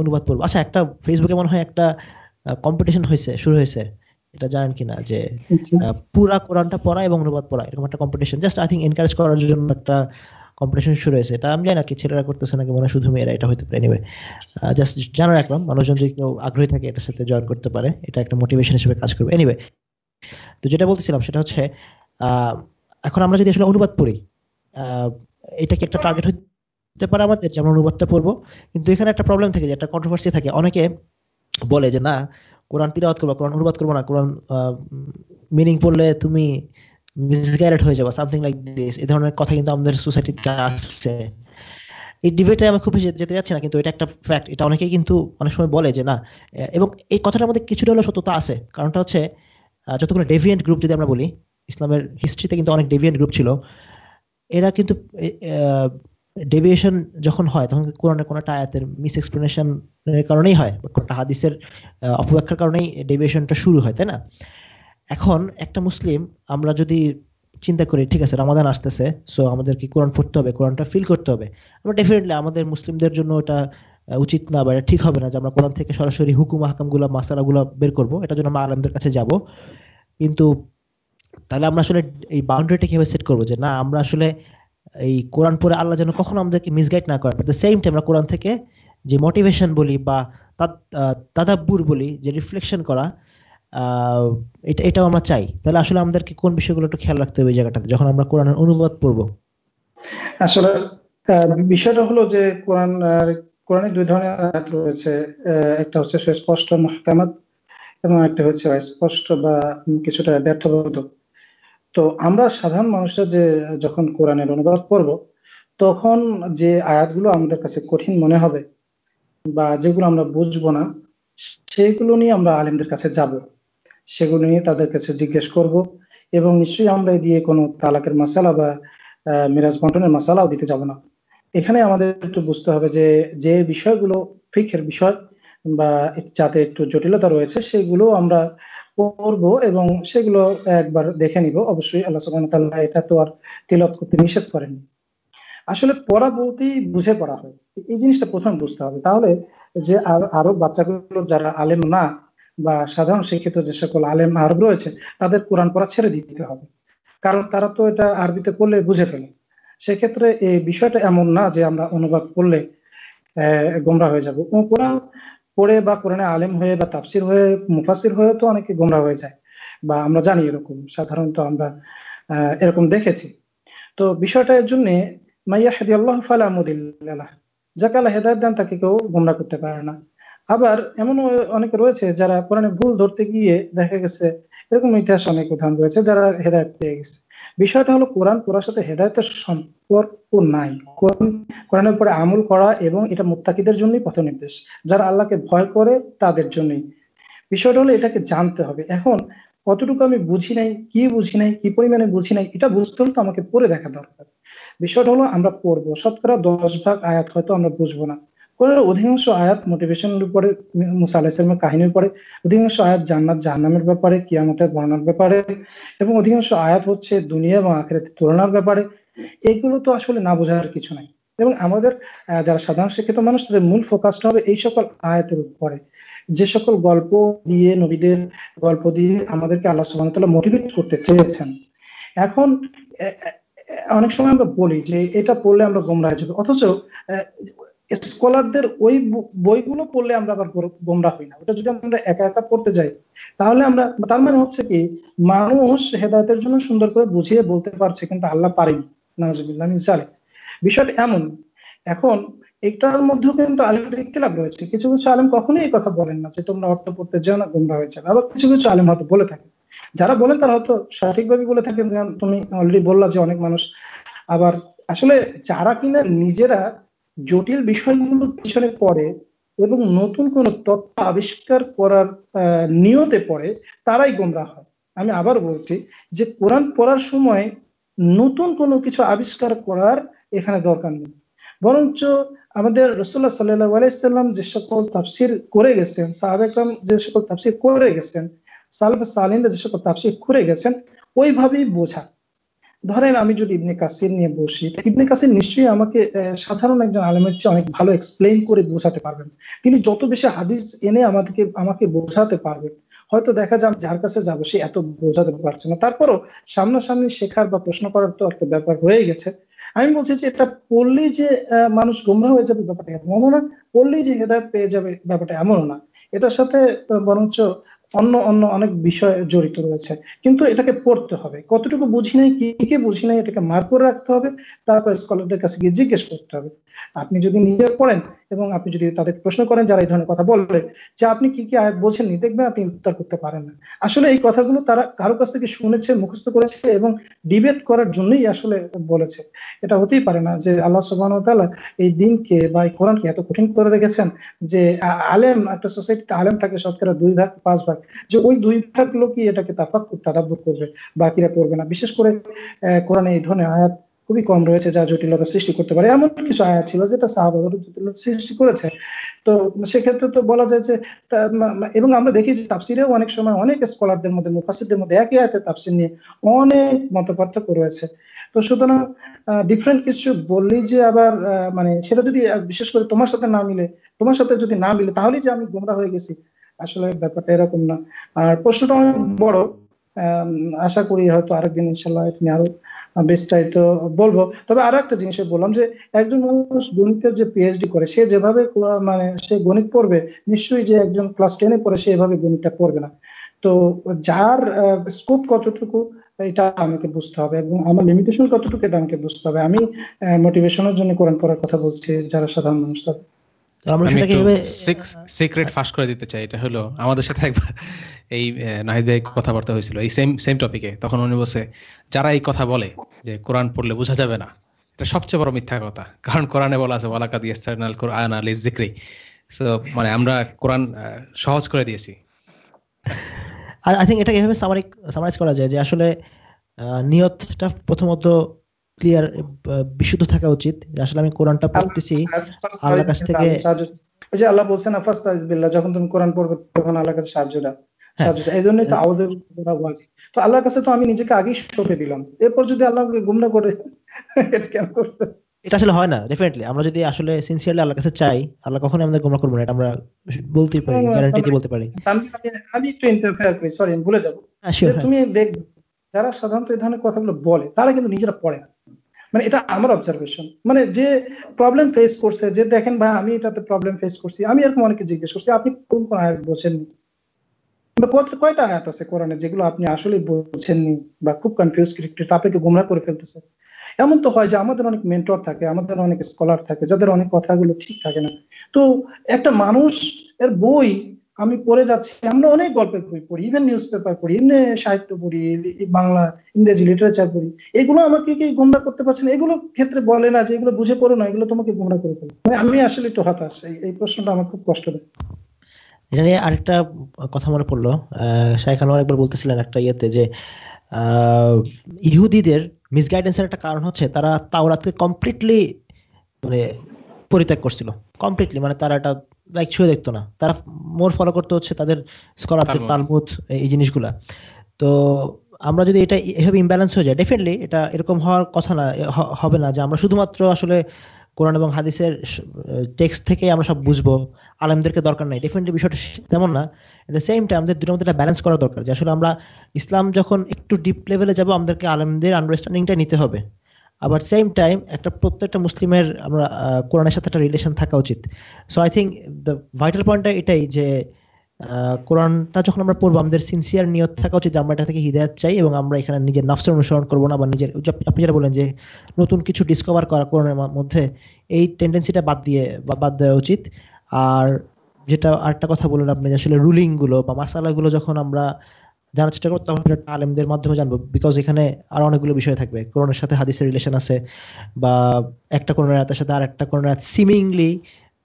A: অনুবাদ পড়ব। আচ্ছা একটা ফেসবুকে মনে হয় একটা কম্পিটিশন হয়েছে শুরু হয়েছে। এটা জানেন কিনা যে পুরা কোরআনটা পড়া এবং অনুবাদ পড়া এরকম একটা competition just I think encourage করার জন্য একটা কম্পিটিশন শুরু হয়েছে। এটা আমি জানি না কি ছেলেরা করতেছে নাকি, মনে শুধু মেয়েরা এটা হইতে পারে নিবে জাস্ট জানা রাখলাম মানুষজন যদি কেউ আগ্রহী থাকে এটার সাথে জয়েন করতে পারে, এটা একটা মোটিভেশন হিসেবে কাজ করবে। এনিওয়ে তো যেটা বলতেছিলাম সেটা হচ্ছে এখন আমরা যদি আসলে অনুবাদ পড়ি এটা কি একটা টার্গেট হতে পারে আমাদের যেমন অনুবাদটা পড়ব? কিন্তু এখানে একটা প্রবলেম থাকে, যে একটা কন্ট্রোভার্সি থাকে। অনেকে বলে যে না কোরআন তিলাওয়াত করব কোরআন অনুবাদ করব না। কোরআন মিনিং পড়লে তুমি মিসগাইডেড হয়ে যাব সামথিং লাইক দিস এই ধরনের কথা কিন্তু আমাদের সোসাইটিতে আসছে। এই ডিবেটে আমি খুব যেতে যাচ্ছি না, কিন্তু এটা একটা ফ্যাক্ট এটা অনেকেই কিন্তু অনেক সময় বলে যে না এবং এই কথাটার মধ্যে কিছুটা হলেও সত্যতা আছে। কারণটা হচ্ছে যতগুলো ডেভিয়েন্ট গ্রুপ যদি আমরা বলি, ইসলামের হিস্ট্রিতে কিন্তু অনেক ডেভিয়েন্ট গ্রুপ ছিল, এরা কিন্তু ডেভিয়েশন যখন হয়, তখন কোনো একটা আয়াতের মিস এক্সপ্লেনেশনের কারণেই হয় কোনটা হাদিসের অপব্যাখ্যার কারণেই ডেভিয়েশনটা শুরু হয়, তাই না? এখন একটা মুসলিম, আমরা যদি চিন্তা করি, ঠিক আছে রামাদান আসতেছে সো আমাদের কি কোরআন পড়তে হবে কোরআনটা ফিল করতে হবে। আমরা ডেফিনেটলি আমাদের মুসলিমদের জন্য এটা উচিত না বা এটা ঠিক হবে না যে আমরা কোরআন থেকে সরাসরি হুকুম হাকামগুলো মাসালাগুলো বের করব এটার জন্য আমরা আলমদের কাছে যাব। কিন্তু তাহলে আমরা আসলে এই বাউন্ডারিটা কীভাবে সেট করব যে না, আমরা আসলে এই কোরআন পড়ে আল্লাহ যেন কখনো আমাদেরকে মিসগাইড না করে দ্য সেম টাইম আমরা কোরআন থেকে যে মোটিভেশন বলি বা তাদাব্বুর বলি, যে রিফ্লেকশন করা এটা, এটাও আমরা চাই। তাহলে আসলে আমাদেরকে কোন বিষয়গুলো একটু খেয়াল রাখতে হবে জায়গাটাতে, যখন আমরা কোরআনের অনুবাদ পড়ব?
B: আসলে বিষয়টা হলো যে কোরআন কোরআনের দুই ধরনের আয়াত রয়েছে। একটা হচ্ছে সুস্পষ্ট মহকামাত এবং একটা হচ্ছে স্পষ্ট বা কিছুটা ব্যর্থবোধক। তো আমরা সাধারণ মানুষরা যে, যখন কোরআনের অনুবাদ করব তখন যে আয়াতগুলো আমাদের কাছে কঠিন মনে হবে বা যেগুলো আমরা বুঝব না, সেগুলো নিয়ে আমরা আলেমদের কাছে যাব। সেগুলো নিয়ে তাদের কাছে জিজ্ঞেস করব এবং নিশ্চয়ই আমরা দিয়ে কোনো তালাকের মশালা বা মিরাজ বন্টনের মশালাও দিতে যাব না। এখানে আমাদের একটু বুঝতে হবে যে যে বিষয়গুলো ফিকের বিষয় বা যাতে একটু জটিলতা রয়েছে, সেগুলো আমরা করব এবং সেগুলো একবার দেখে নিব। অবশ্যই আল্লাহ এটা তো আর তিলত করতে নিষেধ করেনি আসলে পড়া বলতেই বুঝে পড়া হয়। এই জিনিসটা প্রথম বুঝতে হবে। তাহলে যে আর, আরও বাচ্চাগুলো যারা আলেম না বা সাধারণ শিক্ষিত যে সকল আলেম আরব রয়েছে, তাদের কোরআন পড়া ছেড়ে দিতে হবে। কারণ তারা তো এটা আরবিতে পড়লে বুঝে ফেলে। সেক্ষেত্রে এই বিষয়টা এমন না যে আমরা অনুবাদ করলে গোমরা হয়ে যাব। কোরআন পড়ে বা কোরআনে আলেম হয়ে বা তাফসির হয়ে মুফাসির হয়ে তো অনেকে গোমরা হয়ে যায়। বা আমরা জানি এরকম, সাধারণত আমরা এরকম দেখেছি। তো বিষয়টা এর জন্য মাইয়া হাদি আল্লাহ ফালা মুদিল্লাহ যাকে আল্লাহ হেদায়ত দেন তাকে কেউ গোমরা করতে পারে না। আবার এমন অনেকে রয়েছে যারা কোরআনে ভুল ধরতে গিয়ে দেখা গেছে, এরকম ইতিহাস অনেক উদাহরণ রয়েছে যারা হেদায়ত পেয়ে গেছে। বিষয়টা হলো কোরআন কোরআন সাথে হেদায়তের সম্পর্ক নাই। কোরআন, কোরআনের উপরে আমল করা এবং এটা মুত্তাকিদের জন্যই পথ নির্দেশ যারা আল্লাহকে ভয় করে তাদের জন্যই। বিষয়টা হলো এটাকে জানতে হবে। এখন কতটুকু আমি বুঝি নাই, কি বুঝি নাই, কি পরিমাণে বুঝি নাই, এটা বুঝতে হলে তো আমাকে পড়ে দেখা দরকার। বিষয়টা হলো আমরা পড়ব। শতকরা দশ ভাগ আয়াত হয়তো আমরা বুঝব না। কোরআনের অধিকাংশ আয়াত মোটিভেশনের উপরে, মুসা আলাহিসের কাহিনীর উপরে, অধিকাংশ আয়াত জান্নাত, জাহান্নামের ব্যাপারে, কিয়ামতের বর্ণার ব্যাপারে এবং অধিকাংশ আয়াত হচ্ছে দুনিয়া এবং আখেরাতের তুলনার ব্যাপারে। এগুলো তো আসলে না বোঝার কিছু নাই। এবং আমাদের যারা সাধারণ শিক্ষিত মানুষ, তাদের মূল ফোকাসটা হবে এই সকল আয়াতের উপরে। যে সকল গল্প দিয়ে, নবীদের গল্প দিয়ে আমাদেরকে আল্লাহ সুবাহ মোটিভেট করতে চেয়েছেন। এখন অনেক সময় আমরা বলি যে এটা পড়লে আমরা গোমরা হয়ে যাবে। অথচ স্কলারদের ওই বইগুলো পড়লে আমরা আবার গোমরা হই না। ওটা যদি আমরা একা একা পড়তে যাই, তাহলে আমরা, তার মানে হচ্ছে কি, মানুষ হেদায়তের জন্য সুন্দর করে বুঝিয়ে বলতে পারছে, কিন্তু আল্লাহ পারেনি। বিষয়টা এমন, এখন এটার মধ্যেও কিন্তু আলেমদের ইতিলাভ রয়েছে। কিছু কিছু আলেম কখনোই এই কথা বলেন না যে তোমরা অর্থ পড়তে যাও না, গোমরা হয়ে যাবে। আবার কিছু কিছু আলেম হয়তো বলে থাকে। যারা বলেন তারা হয়তো সঠিকভাবে বলে থাকেন। তুমি অলরেডি বললা যে অনেক মানুষ আবার, আসলে যারা কিনা নিজেরা জটিল বিষয়গুলো পিছনে পড়ে এবং নতুন কোন তথ্য আবিষ্কার করার নিয়তে পড়ে, তারাই গোমরা হয়। আমি আবার বলছি যে কোরআন পড়ার সময় নতুন কোনো কিছু আবিষ্কার করার এখানে দরকার নেই। বরঞ্চ আমাদের রসুল্লাহ সাল্লাহ আলাইসাল্লাম যে সকল তাফসির করে গেছেন সাহাবেকরাম যে সকল তাফসির করে গেছেন, সালফ সালিনরা যে সকল তাফসির করে গেছেন, ওইভাবেই বোঝা ধরেন আমি যদি ইবনে কাসির নিয়ে বসি ইবনে কাসির নিশ্চয়ই আমাকে সাধারণ একজন আলেমের চেয়ে অনেক ভালো এক্সপ্লেন করে বোঝাতে পারবেন। তিনি যত বেশি হাদিস এনে আমাদেরকে, আমাকে বোঝাতে পারবেন হয়তো দেখা যাক যার কাছে যাব, সে এত বোঝাতে পারছে না। তারপরও সামনাসামনি শেখার বা প্রশ্ন করার তো একটা ব্যাপার হয়ে গেছে। আমি বলছি যে এটা পড়লেই যে মানুষ গুমরা হয়ে যাবে ব্যাপারটা এমনও না পড়লেই যে হেদায়ত পেয়ে যাবে ব্যাপারটা এমনও না। এটার সাথে, বরঞ্চ অন্য অন্য অনেক বিষয় জড়িত রয়েছে। কিন্তু এটাকে পড়তে হবে। কতটুকু বুঝি নাই, কি, কে বুঝি নাই, এটাকে মার করে রাখতে হবে। তারপর স্কলারদের কাছে গিয়ে জিজ্ঞেস করতে হবে। আপনি যদি নিজে পড়েন এবং আপনি যদি তাদের প্রশ্ন করেন যারা এই ধরনের কথা বলবে যে আপনি কি কি আয়াত বোঝেননি দেখবেন আপনি উত্তর করতে পারেন না। আসলে এই কথাগুলো তারা কারও কাছ থেকে শুনেছে, মুখস্থ করেছে এবং ডিবেট করার জন্যই আসলে বলেছে। এটা হতেই পারে না যে আল্লাহ সুবাহ এই দিনকে বা এই কোরআনকে এত কঠিন করে রেখেছেন যে আলেম, একটা সোসাইটিতে আলেম থাকে শতকরা দুই ভাগ, পাঁচ ভাগ। যে ওই দুই ভাগ লোকই এটাকে তাফাক তাদাব্বর করবে বাকিরা করবে না? বিশেষ করে কোরআনে এই ধরনের আয়াত খুবই কম রয়েছে যা জটিলতা সৃষ্টি করতে পারে। এমন কিছু আয়াত ছিল যেটা সাহাবাগর জটিলতা সৃষ্টি করেছে। তো সেক্ষেত্রে তো বলা যায় যে এবং আমরা দেখি যে তাপসিরেও অনেক সময় অনেক স্কলারদের মধ্যে মুফাসিদদের মধ্যে একই আয়াতের তাপসির নিয়ে অনেক মত পার্থক্য রয়েছে। তো সুতরাং ডিফারেন্ট কিছু বললেই যে আবার মানে সেটা যদি বিশেষ করে তোমার সাথে না মিলে, তোমার সাথে যদি না মিলে, তাহলেই যে আমি গোমরা হয়ে গেছি। আসলে ব্যাপারটা এরকম না। আর প্রশ্নটা অনেক বড়। আশা করি হয়তো আরেকদিন ইনশাল্লাহ এখানে আরও বিস্তারিত বলব। তবে আরও একটা জিনিস বললাম যে, একজন মানুষ গণিতের যে পিএইচডি করে, সে যেভাবে মানে সে গণিত পড়বে, নিশ্চয়ই যে একজন ক্লাস টেনে পড়ে সে এভাবে গণিতটা পড়বে না। তো যার স্কোপ কতটুকু, এটা আমাকে বুঝতে হবে এবং আমার লিমিটেশন কতটুকু, এটা আমাকে বুঝতে হবে। আমি মোটিভেশনের জন্য কোরআন পড়ার কথা বলছি, যারা সাধারণ মানুষ তাদের।
C: আমরা সেটাকে সিক্রেট ফাঁস করে দিতে চাই এটা হলো আমাদের সাথে একবার এই নাহিদ ভাই কথাবার্তা হয়েছিল এই সেম সেম টপিকে তখন উনি বলছে যারা এই কথা বলে যে কোরআন পড়লে বোঝা যাবে না এটা সবচেয়ে বড় মিথ্যা কথা। কারণ কোরআনে বলা আছে ওয়ালাকাদ ইয়াসসারনাল কোরআন আল যিকরি। সো মানে আমরা কোরআন সহজ করে দিয়েছি।
A: আই থিংক এটাকে এভাবে সামারাইজ করা যায় যে আসলে নিয়তটা প্রথমত ক্লিয়ার বিশুদ্ধ থাকা উচিত। আসলে আমি কোরআনটা পড়তেছি আল্লাহর কাছ থেকে
B: ওই যে আল্লাহ বলছেন বিল্লাহ যখন তুমি কোরআন পড়বে তখন আল্লাহর কাছে সাহায্য দাও। হ্যাঁ। এই জন্যই তো হ্যাঁ। আউদের তো আল্লাহর কাছে তো আমি নিজেকে আগেই সঁপে দিলাম। এরপর যদি আল্লাহকে গুমরা করে এটা কেন
A: এটা আসলে হয় না ডেফিনেটলি আমরা যদি আসলে সিনসিয়ারলি আল্লাহর কাছে চাই আল্লাহ কখনোই আমাদের গোমরা করব না এটা আমরা বলতেই পারি গ্যারান্টি দিয়ে বলতে পারি।
B: আমি একটু ইন্টারফেয়ার করি সরি ভুলে যাব। হ্যাঁ, তুমি দেখ যারা সাধারণত এই ধরনের কথাগুলো বলে তারা কিন্তু নিজেরা পড়ে না। মানে এটা আমার অবজারভেশন মানে যে প্রবলেম ফেস করছে, যে দেখেন ভাই, আমি এটাতে প্রবলেম ফেস করছি, আমি এরকম অনেকে জিজ্ঞেস করছি, আপনি কোন কোন আয়াত বোঝেননি? কয়টা আয়াত আছে কোরআনে যেগুলো আপনি আসলে বোঝেননি বা খুব কনফিউজ আপনাকে গুমরা করে ফেলতেছে এমন তো হয় যে আমাদের অনেক মেন্টর থাকে, আমাদের অনেক স্কলার থাকে, যাদের অনেক কথাগুলো ঠিক থাকে না। তো একটা মানুষ এর বই আমি পড়ে যাচ্ছি, আমরা অনেক গল্পের বই পড়ি ইভেন নিউজ পেপার পড়ি এমনি সাহিত্য পড়ি বাংলা, ইংরেজি লিটারেচার পড়ি। এগুলো আমাকে কি গুমরা করতে পারছেন এগুলো ক্ষেত্রে বলে না যে এগুলো বুঝে পড়ো না, এগুলো তোমাকে গুমরা করে ফেলে। মানে আমি আসলে একটু হতাশ, এই প্রশ্নটা আমার খুব কষ্ট দেয়।
A: এটা আরেকটা কথা মনে পড়ল। শাহেখ আনোয়ার একবার বলতেছিলেন একটা ইয়েতে যে ইহুদিদের মিসগাইডেন্সের একটা কারণ হচ্ছে তারা তাওরাতকে কমপ্লিটলি মানে পরিত্যাগ করছিল। কমপ্লিটলি মানে তারা এটা লাইক ছুঁয়ে দেখতো না। তারা মোর ফলো করতে হচ্ছে তাদের স্কলারদের তালমুদ এই জিনিসগুলা। তো আমরা যদি এটা এভাবে ইমব্যালেন্স হয়ে যায় ডেফিনেটলি এটা এরকম হওয়ার কথা না হবে না যে আমরা শুধুমাত্র আসলে কোরআন এবং হাদিসের টেক্সট থেকে আমরা সব বুঝব আলেমদেরকে দরকার নাই। ডেফিনেটলি বিষয়টা তেমন না। এট দ্য সেম টাইম আমাদের দুটোর মধ্যে একটা ব্যালেন্স করা দরকার যে আসলে আমরা ইসলাম যখন একটু ডিপ লেভেলে যাব আমাদেরকে আলেমদের আন্ডারস্ট্যান্ডিংটা নিতে হবে। আবার সেম টাইম একটা প্রত্যেকটা মুসলিমের আমরা কোরআনের সাথে একটা রিলেশন থাকা উচিত। So I think the vital পয়েন্টটা এটাই যে কোরআনটা যখন আমরা পড়ব, আমাদের সিনসিয়ার নিয়ত থাকা উচিত যে আমরা এটা থেকে হৃদায়ত চাই এবং আমরা এখানে নিজের নফসের অনুসরণ করব না বা নিজের আপনি যেটা বলেন যে, নতুন কিছু ডিসকভার করা কোরআনের মধ্যে, এই টেন্ডেন্সিটা বাদ দিয়ে, বা, বাদ দেওয়া উচিত। আর যেটা আরেকটা কথা বলেন আপনি আসলে রুলিংগুলো বা মাসালাগুলো যখন আমরা জানার চেষ্টা করব তখন সেটা আলেমদের মাধ্যমে জানব। বিকজ এখানে আরও অনেকগুলো বিষয় থাকবে। কোরআনের সাথে হাদিসের রিলেশন আছে, বা একটা কোরআনের আয়াতের সাথে আর একটা কোরআনের আয়াত সিমিংলি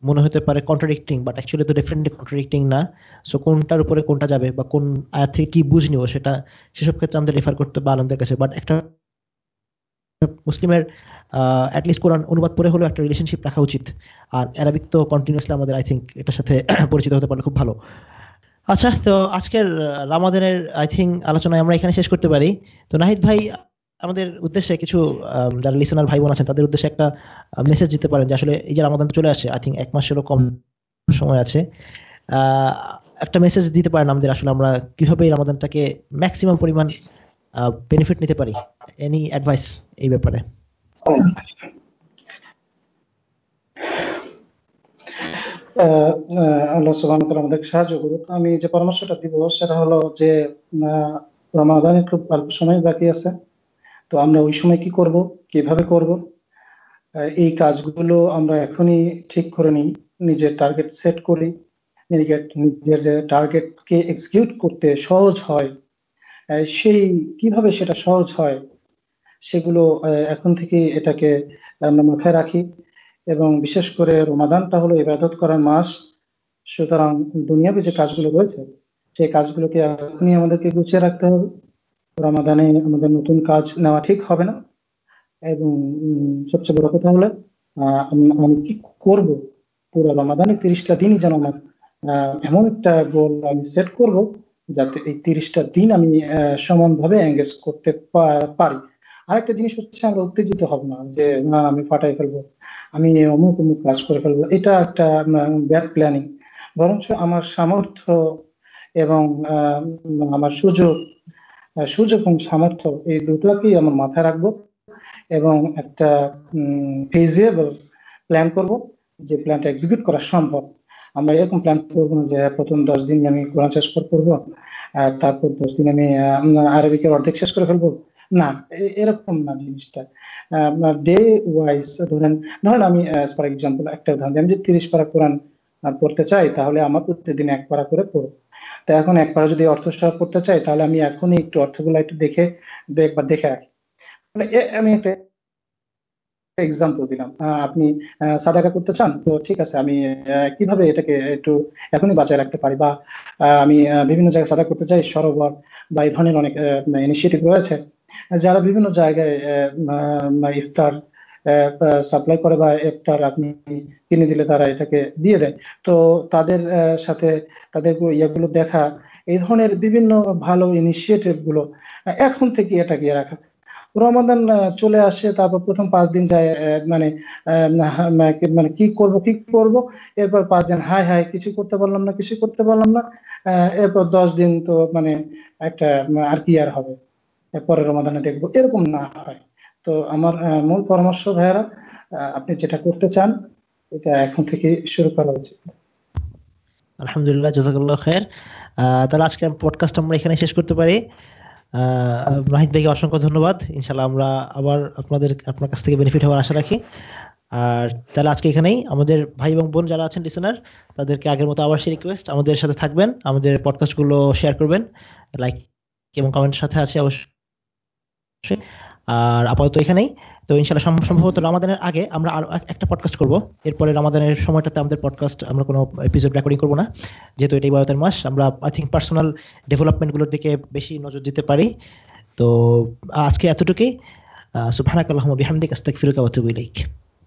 A: মনে হতে পারে কন্ট্রাডিক্টিং বাট অ্যাকচুয়ালি তো ডেফিনেটলি কন্ট্রাডিক্টিং না। সো কোনটার উপরে কোনটা যাবে, বা কোন আয়াত থেকে কি বুঝ নিব, সেটা সেসব ক্ষেত্রে আমাদের রেফার করতে বা আলমদের কাছে। বাট একটা মুসলিমের অ্যাটলিস্ট কোরআন অনুবাদ পরে হলেও একটা রিলেশনশিপ রাখা উচিত। আর অ্যারাবিক তো কন্টিনিউসলি আমাদের আই থিঙ্ক এটার সাথে পরিচিত হতে পারলে খুব ভালো। আচ্ছা তো আজকের রামাদানের আই থিঙ্ক আলোচনায় আমরা এখানে শেষ করতে পারি। তো নাহিদ ভাই, আমাদের উদ্দেশ্যে কিছু যারা লিসনার ভাই বোন আছেন, তাদের উদ্দেশ্যে একটা মেসেজ দিতে পারেন যে আসলে এই যে রামাদান চলে আসে আই থিঙ্ক এক মাসেরও কম সময় আছে। একটা মেসেজ দিতে পারেন আমাদের আসলে আমরা কীভাবে এই রামাদানটাকে ম্যাক্সিমাম পরিমাণ বেনিফিট নিতে পারি। এনি অ্যাডভাইস এই ব্যাপারে?
B: আল্লাহ সুবাহ আমাদেরকে সাহায্য করুক। আমি যে পরামর্শটা দিব সেটা হলো যে খুব অল্প সময় বাকি আছে। তো আমরা ওই সময় কি করব, কীভাবে করব? এই কাজগুলো আমরা এখনই ঠিক করে নিই, নিজের টার্গেট সেট করি। নিজের যে টার্গেটকে এক্সিকিউট করতে সহজ হয় সেই কীভাবে সেটা সহজ হয়, সেগুলো এখন থেকে এটাকে আমরা মাথায় রাখি। এবং বিশেষ করে রমাদানটা হলো ইবাদত করার মাস। সুতরাং দুনিয়াবি যে কাজগুলো রয়েছে, সেই কাজগুলোকে এখনই আমাদেরকে গুছিয়ে রাখতে হবে। রমাদানে আমাদের নতুন কাজ নেওয়া ঠিক হবে না। এবং সবচেয়ে বড় কথা হলো আমি কি করব? পুরো রমাদানে তিরিশটা দিনই যেন আমার এমন একটা গোল আমি সেট করব যাতে এই তিরিশটা দিন আমি সমানভাবে এঙ্গেজ করতে পারি। আরেকটা জিনিস হচ্ছে আমরা উত্তেজিত হব না যে, না, আমি ফাটাই ফেলব। আমি অমুক অমুক কাজ করে ফেলব। এটা একটা ব্যাড প্ল্যানিং বরঞ্চ আমার সামর্থ্য এবং আমার সুযোগ সুযোগ এবং সামর্থ্য এই দুটোকেই আমার মাথায় রাখব এবং একটা ফিজিয়েবল প্ল্যান করব যে প্ল্যানটা এক্সিকিউট করা সম্ভব। আমরা এরকম প্ল্যান করব না যে প্রথম দশ দিন আমি কোরআন শেষ করব, আর তারপর দশ দিন আমি আরবিকের অর্ধেক শেষ করে ফেলব। না এরকম না জিনিসটা। ডে ওয়াইজ ধরেন ধরেন আমি ফর এক্সাম্পল একটা উদাহরণ আমি যদি তিরিশ পারা কোরআন পড়তে চাই, তাহলে আমার প্রত্যেকদিন এক পারা করে পড়ব। তা এখন এক পারা যদি অর্থ সহায় পড়তে চাই, তাহলে আমি এখনই একটু অর্থগুলো একটু দেখে একবার দেখে রাখি। মানে আমি একটা এক্সাম্পল দিলাম। আপনি সাদাকা করতে চান, তো ঠিক আছে, আমি কীভাবে এটাকে একটু এখনই বাঁচায় রাখতে পারি? বা আমি বিভিন্ন জায়গায় সাদা করতে চাই, সরোবর বা এই ধরনের অনেক ইনিশিয়েটিভ রয়েছে। যারা বিভিন্ন জায়গায় ইফতার সাপ্লাই করে বা ইফতার আপনি কিনে দিলে তারা এটাকে দিয়ে দেয়। তো তাদের সাথে তাদের ইয়েগুলো দেখা, এই ধরনের বিভিন্ন ভালো ইনিশিয়েটিভগুলো এখন থেকে এটা গিয়ে রাখা। রমাদান চলে আসে, তারপর প্রথম পাঁচ দিন যায় মানে মানে কি করব কি করব? এরপর পাঁচ দিন হাই হাই কিছু করতে পারলাম না, কিছু করতে পারলাম না এরপর দশ দিন তো মানে একটা আর কি আর হবে? পরের রমাদানে দেখব। এরকম না হয়। তো আমার মূল পরামর্শ ভাইয়ারা আপনি যেটা করতে চান, এটা এখন থেকে শুরু করা উচিত।
A: আলহামদুলিল্লাহ, জাজাকাল্লাহ খের তাহলে আজকে পডকাস্ট আমরা এখানে শেষ করতে পারি। নাহিদ ভাইকে অসংখ্য ধন্যবাদ। ইনশাল্লাহ আমরা আবার আপনাদের, আপনার কাছ থেকে বেনিফিট হওয়ার আশা রাখি। আর তাহলে আজকে এখানেই। আমাদের ভাই এবং বোন যারা আছেন লিসেনার তাদেরকে আগের মতো আবার সেই রিকোয়েস্ট আমাদের সাথে থাকবেন। আমাদের পডকাস্টগুলো শেয়ার করবেন। লাইক এবং কমেন্টের সাথে আছে অবশ্যই। আর আপাতত এখানেই। তো ইনশাল্লাহ সম্ভবত রামাদানের আগে আমরা আরও একটা পডকাস্ট করব। এরপরে রামাদানের সময়টাতে আমাদের পডকাস্ট আমরা কোনো এপিসোড রেকর্ডিং করব না। যেহেতু এটাই বায়তের মাস, আমরা আই থিঙ্ক পার্সোনাল ডেভেলপমেন্টগুলোর দিকে বেশি নজর দিতে পারি। তো আজকে এতটুকুই। সুবহানাকাল্লাহুম্মা বিহামদিক, আস্তাগফিরুকা ওয়া আতুবু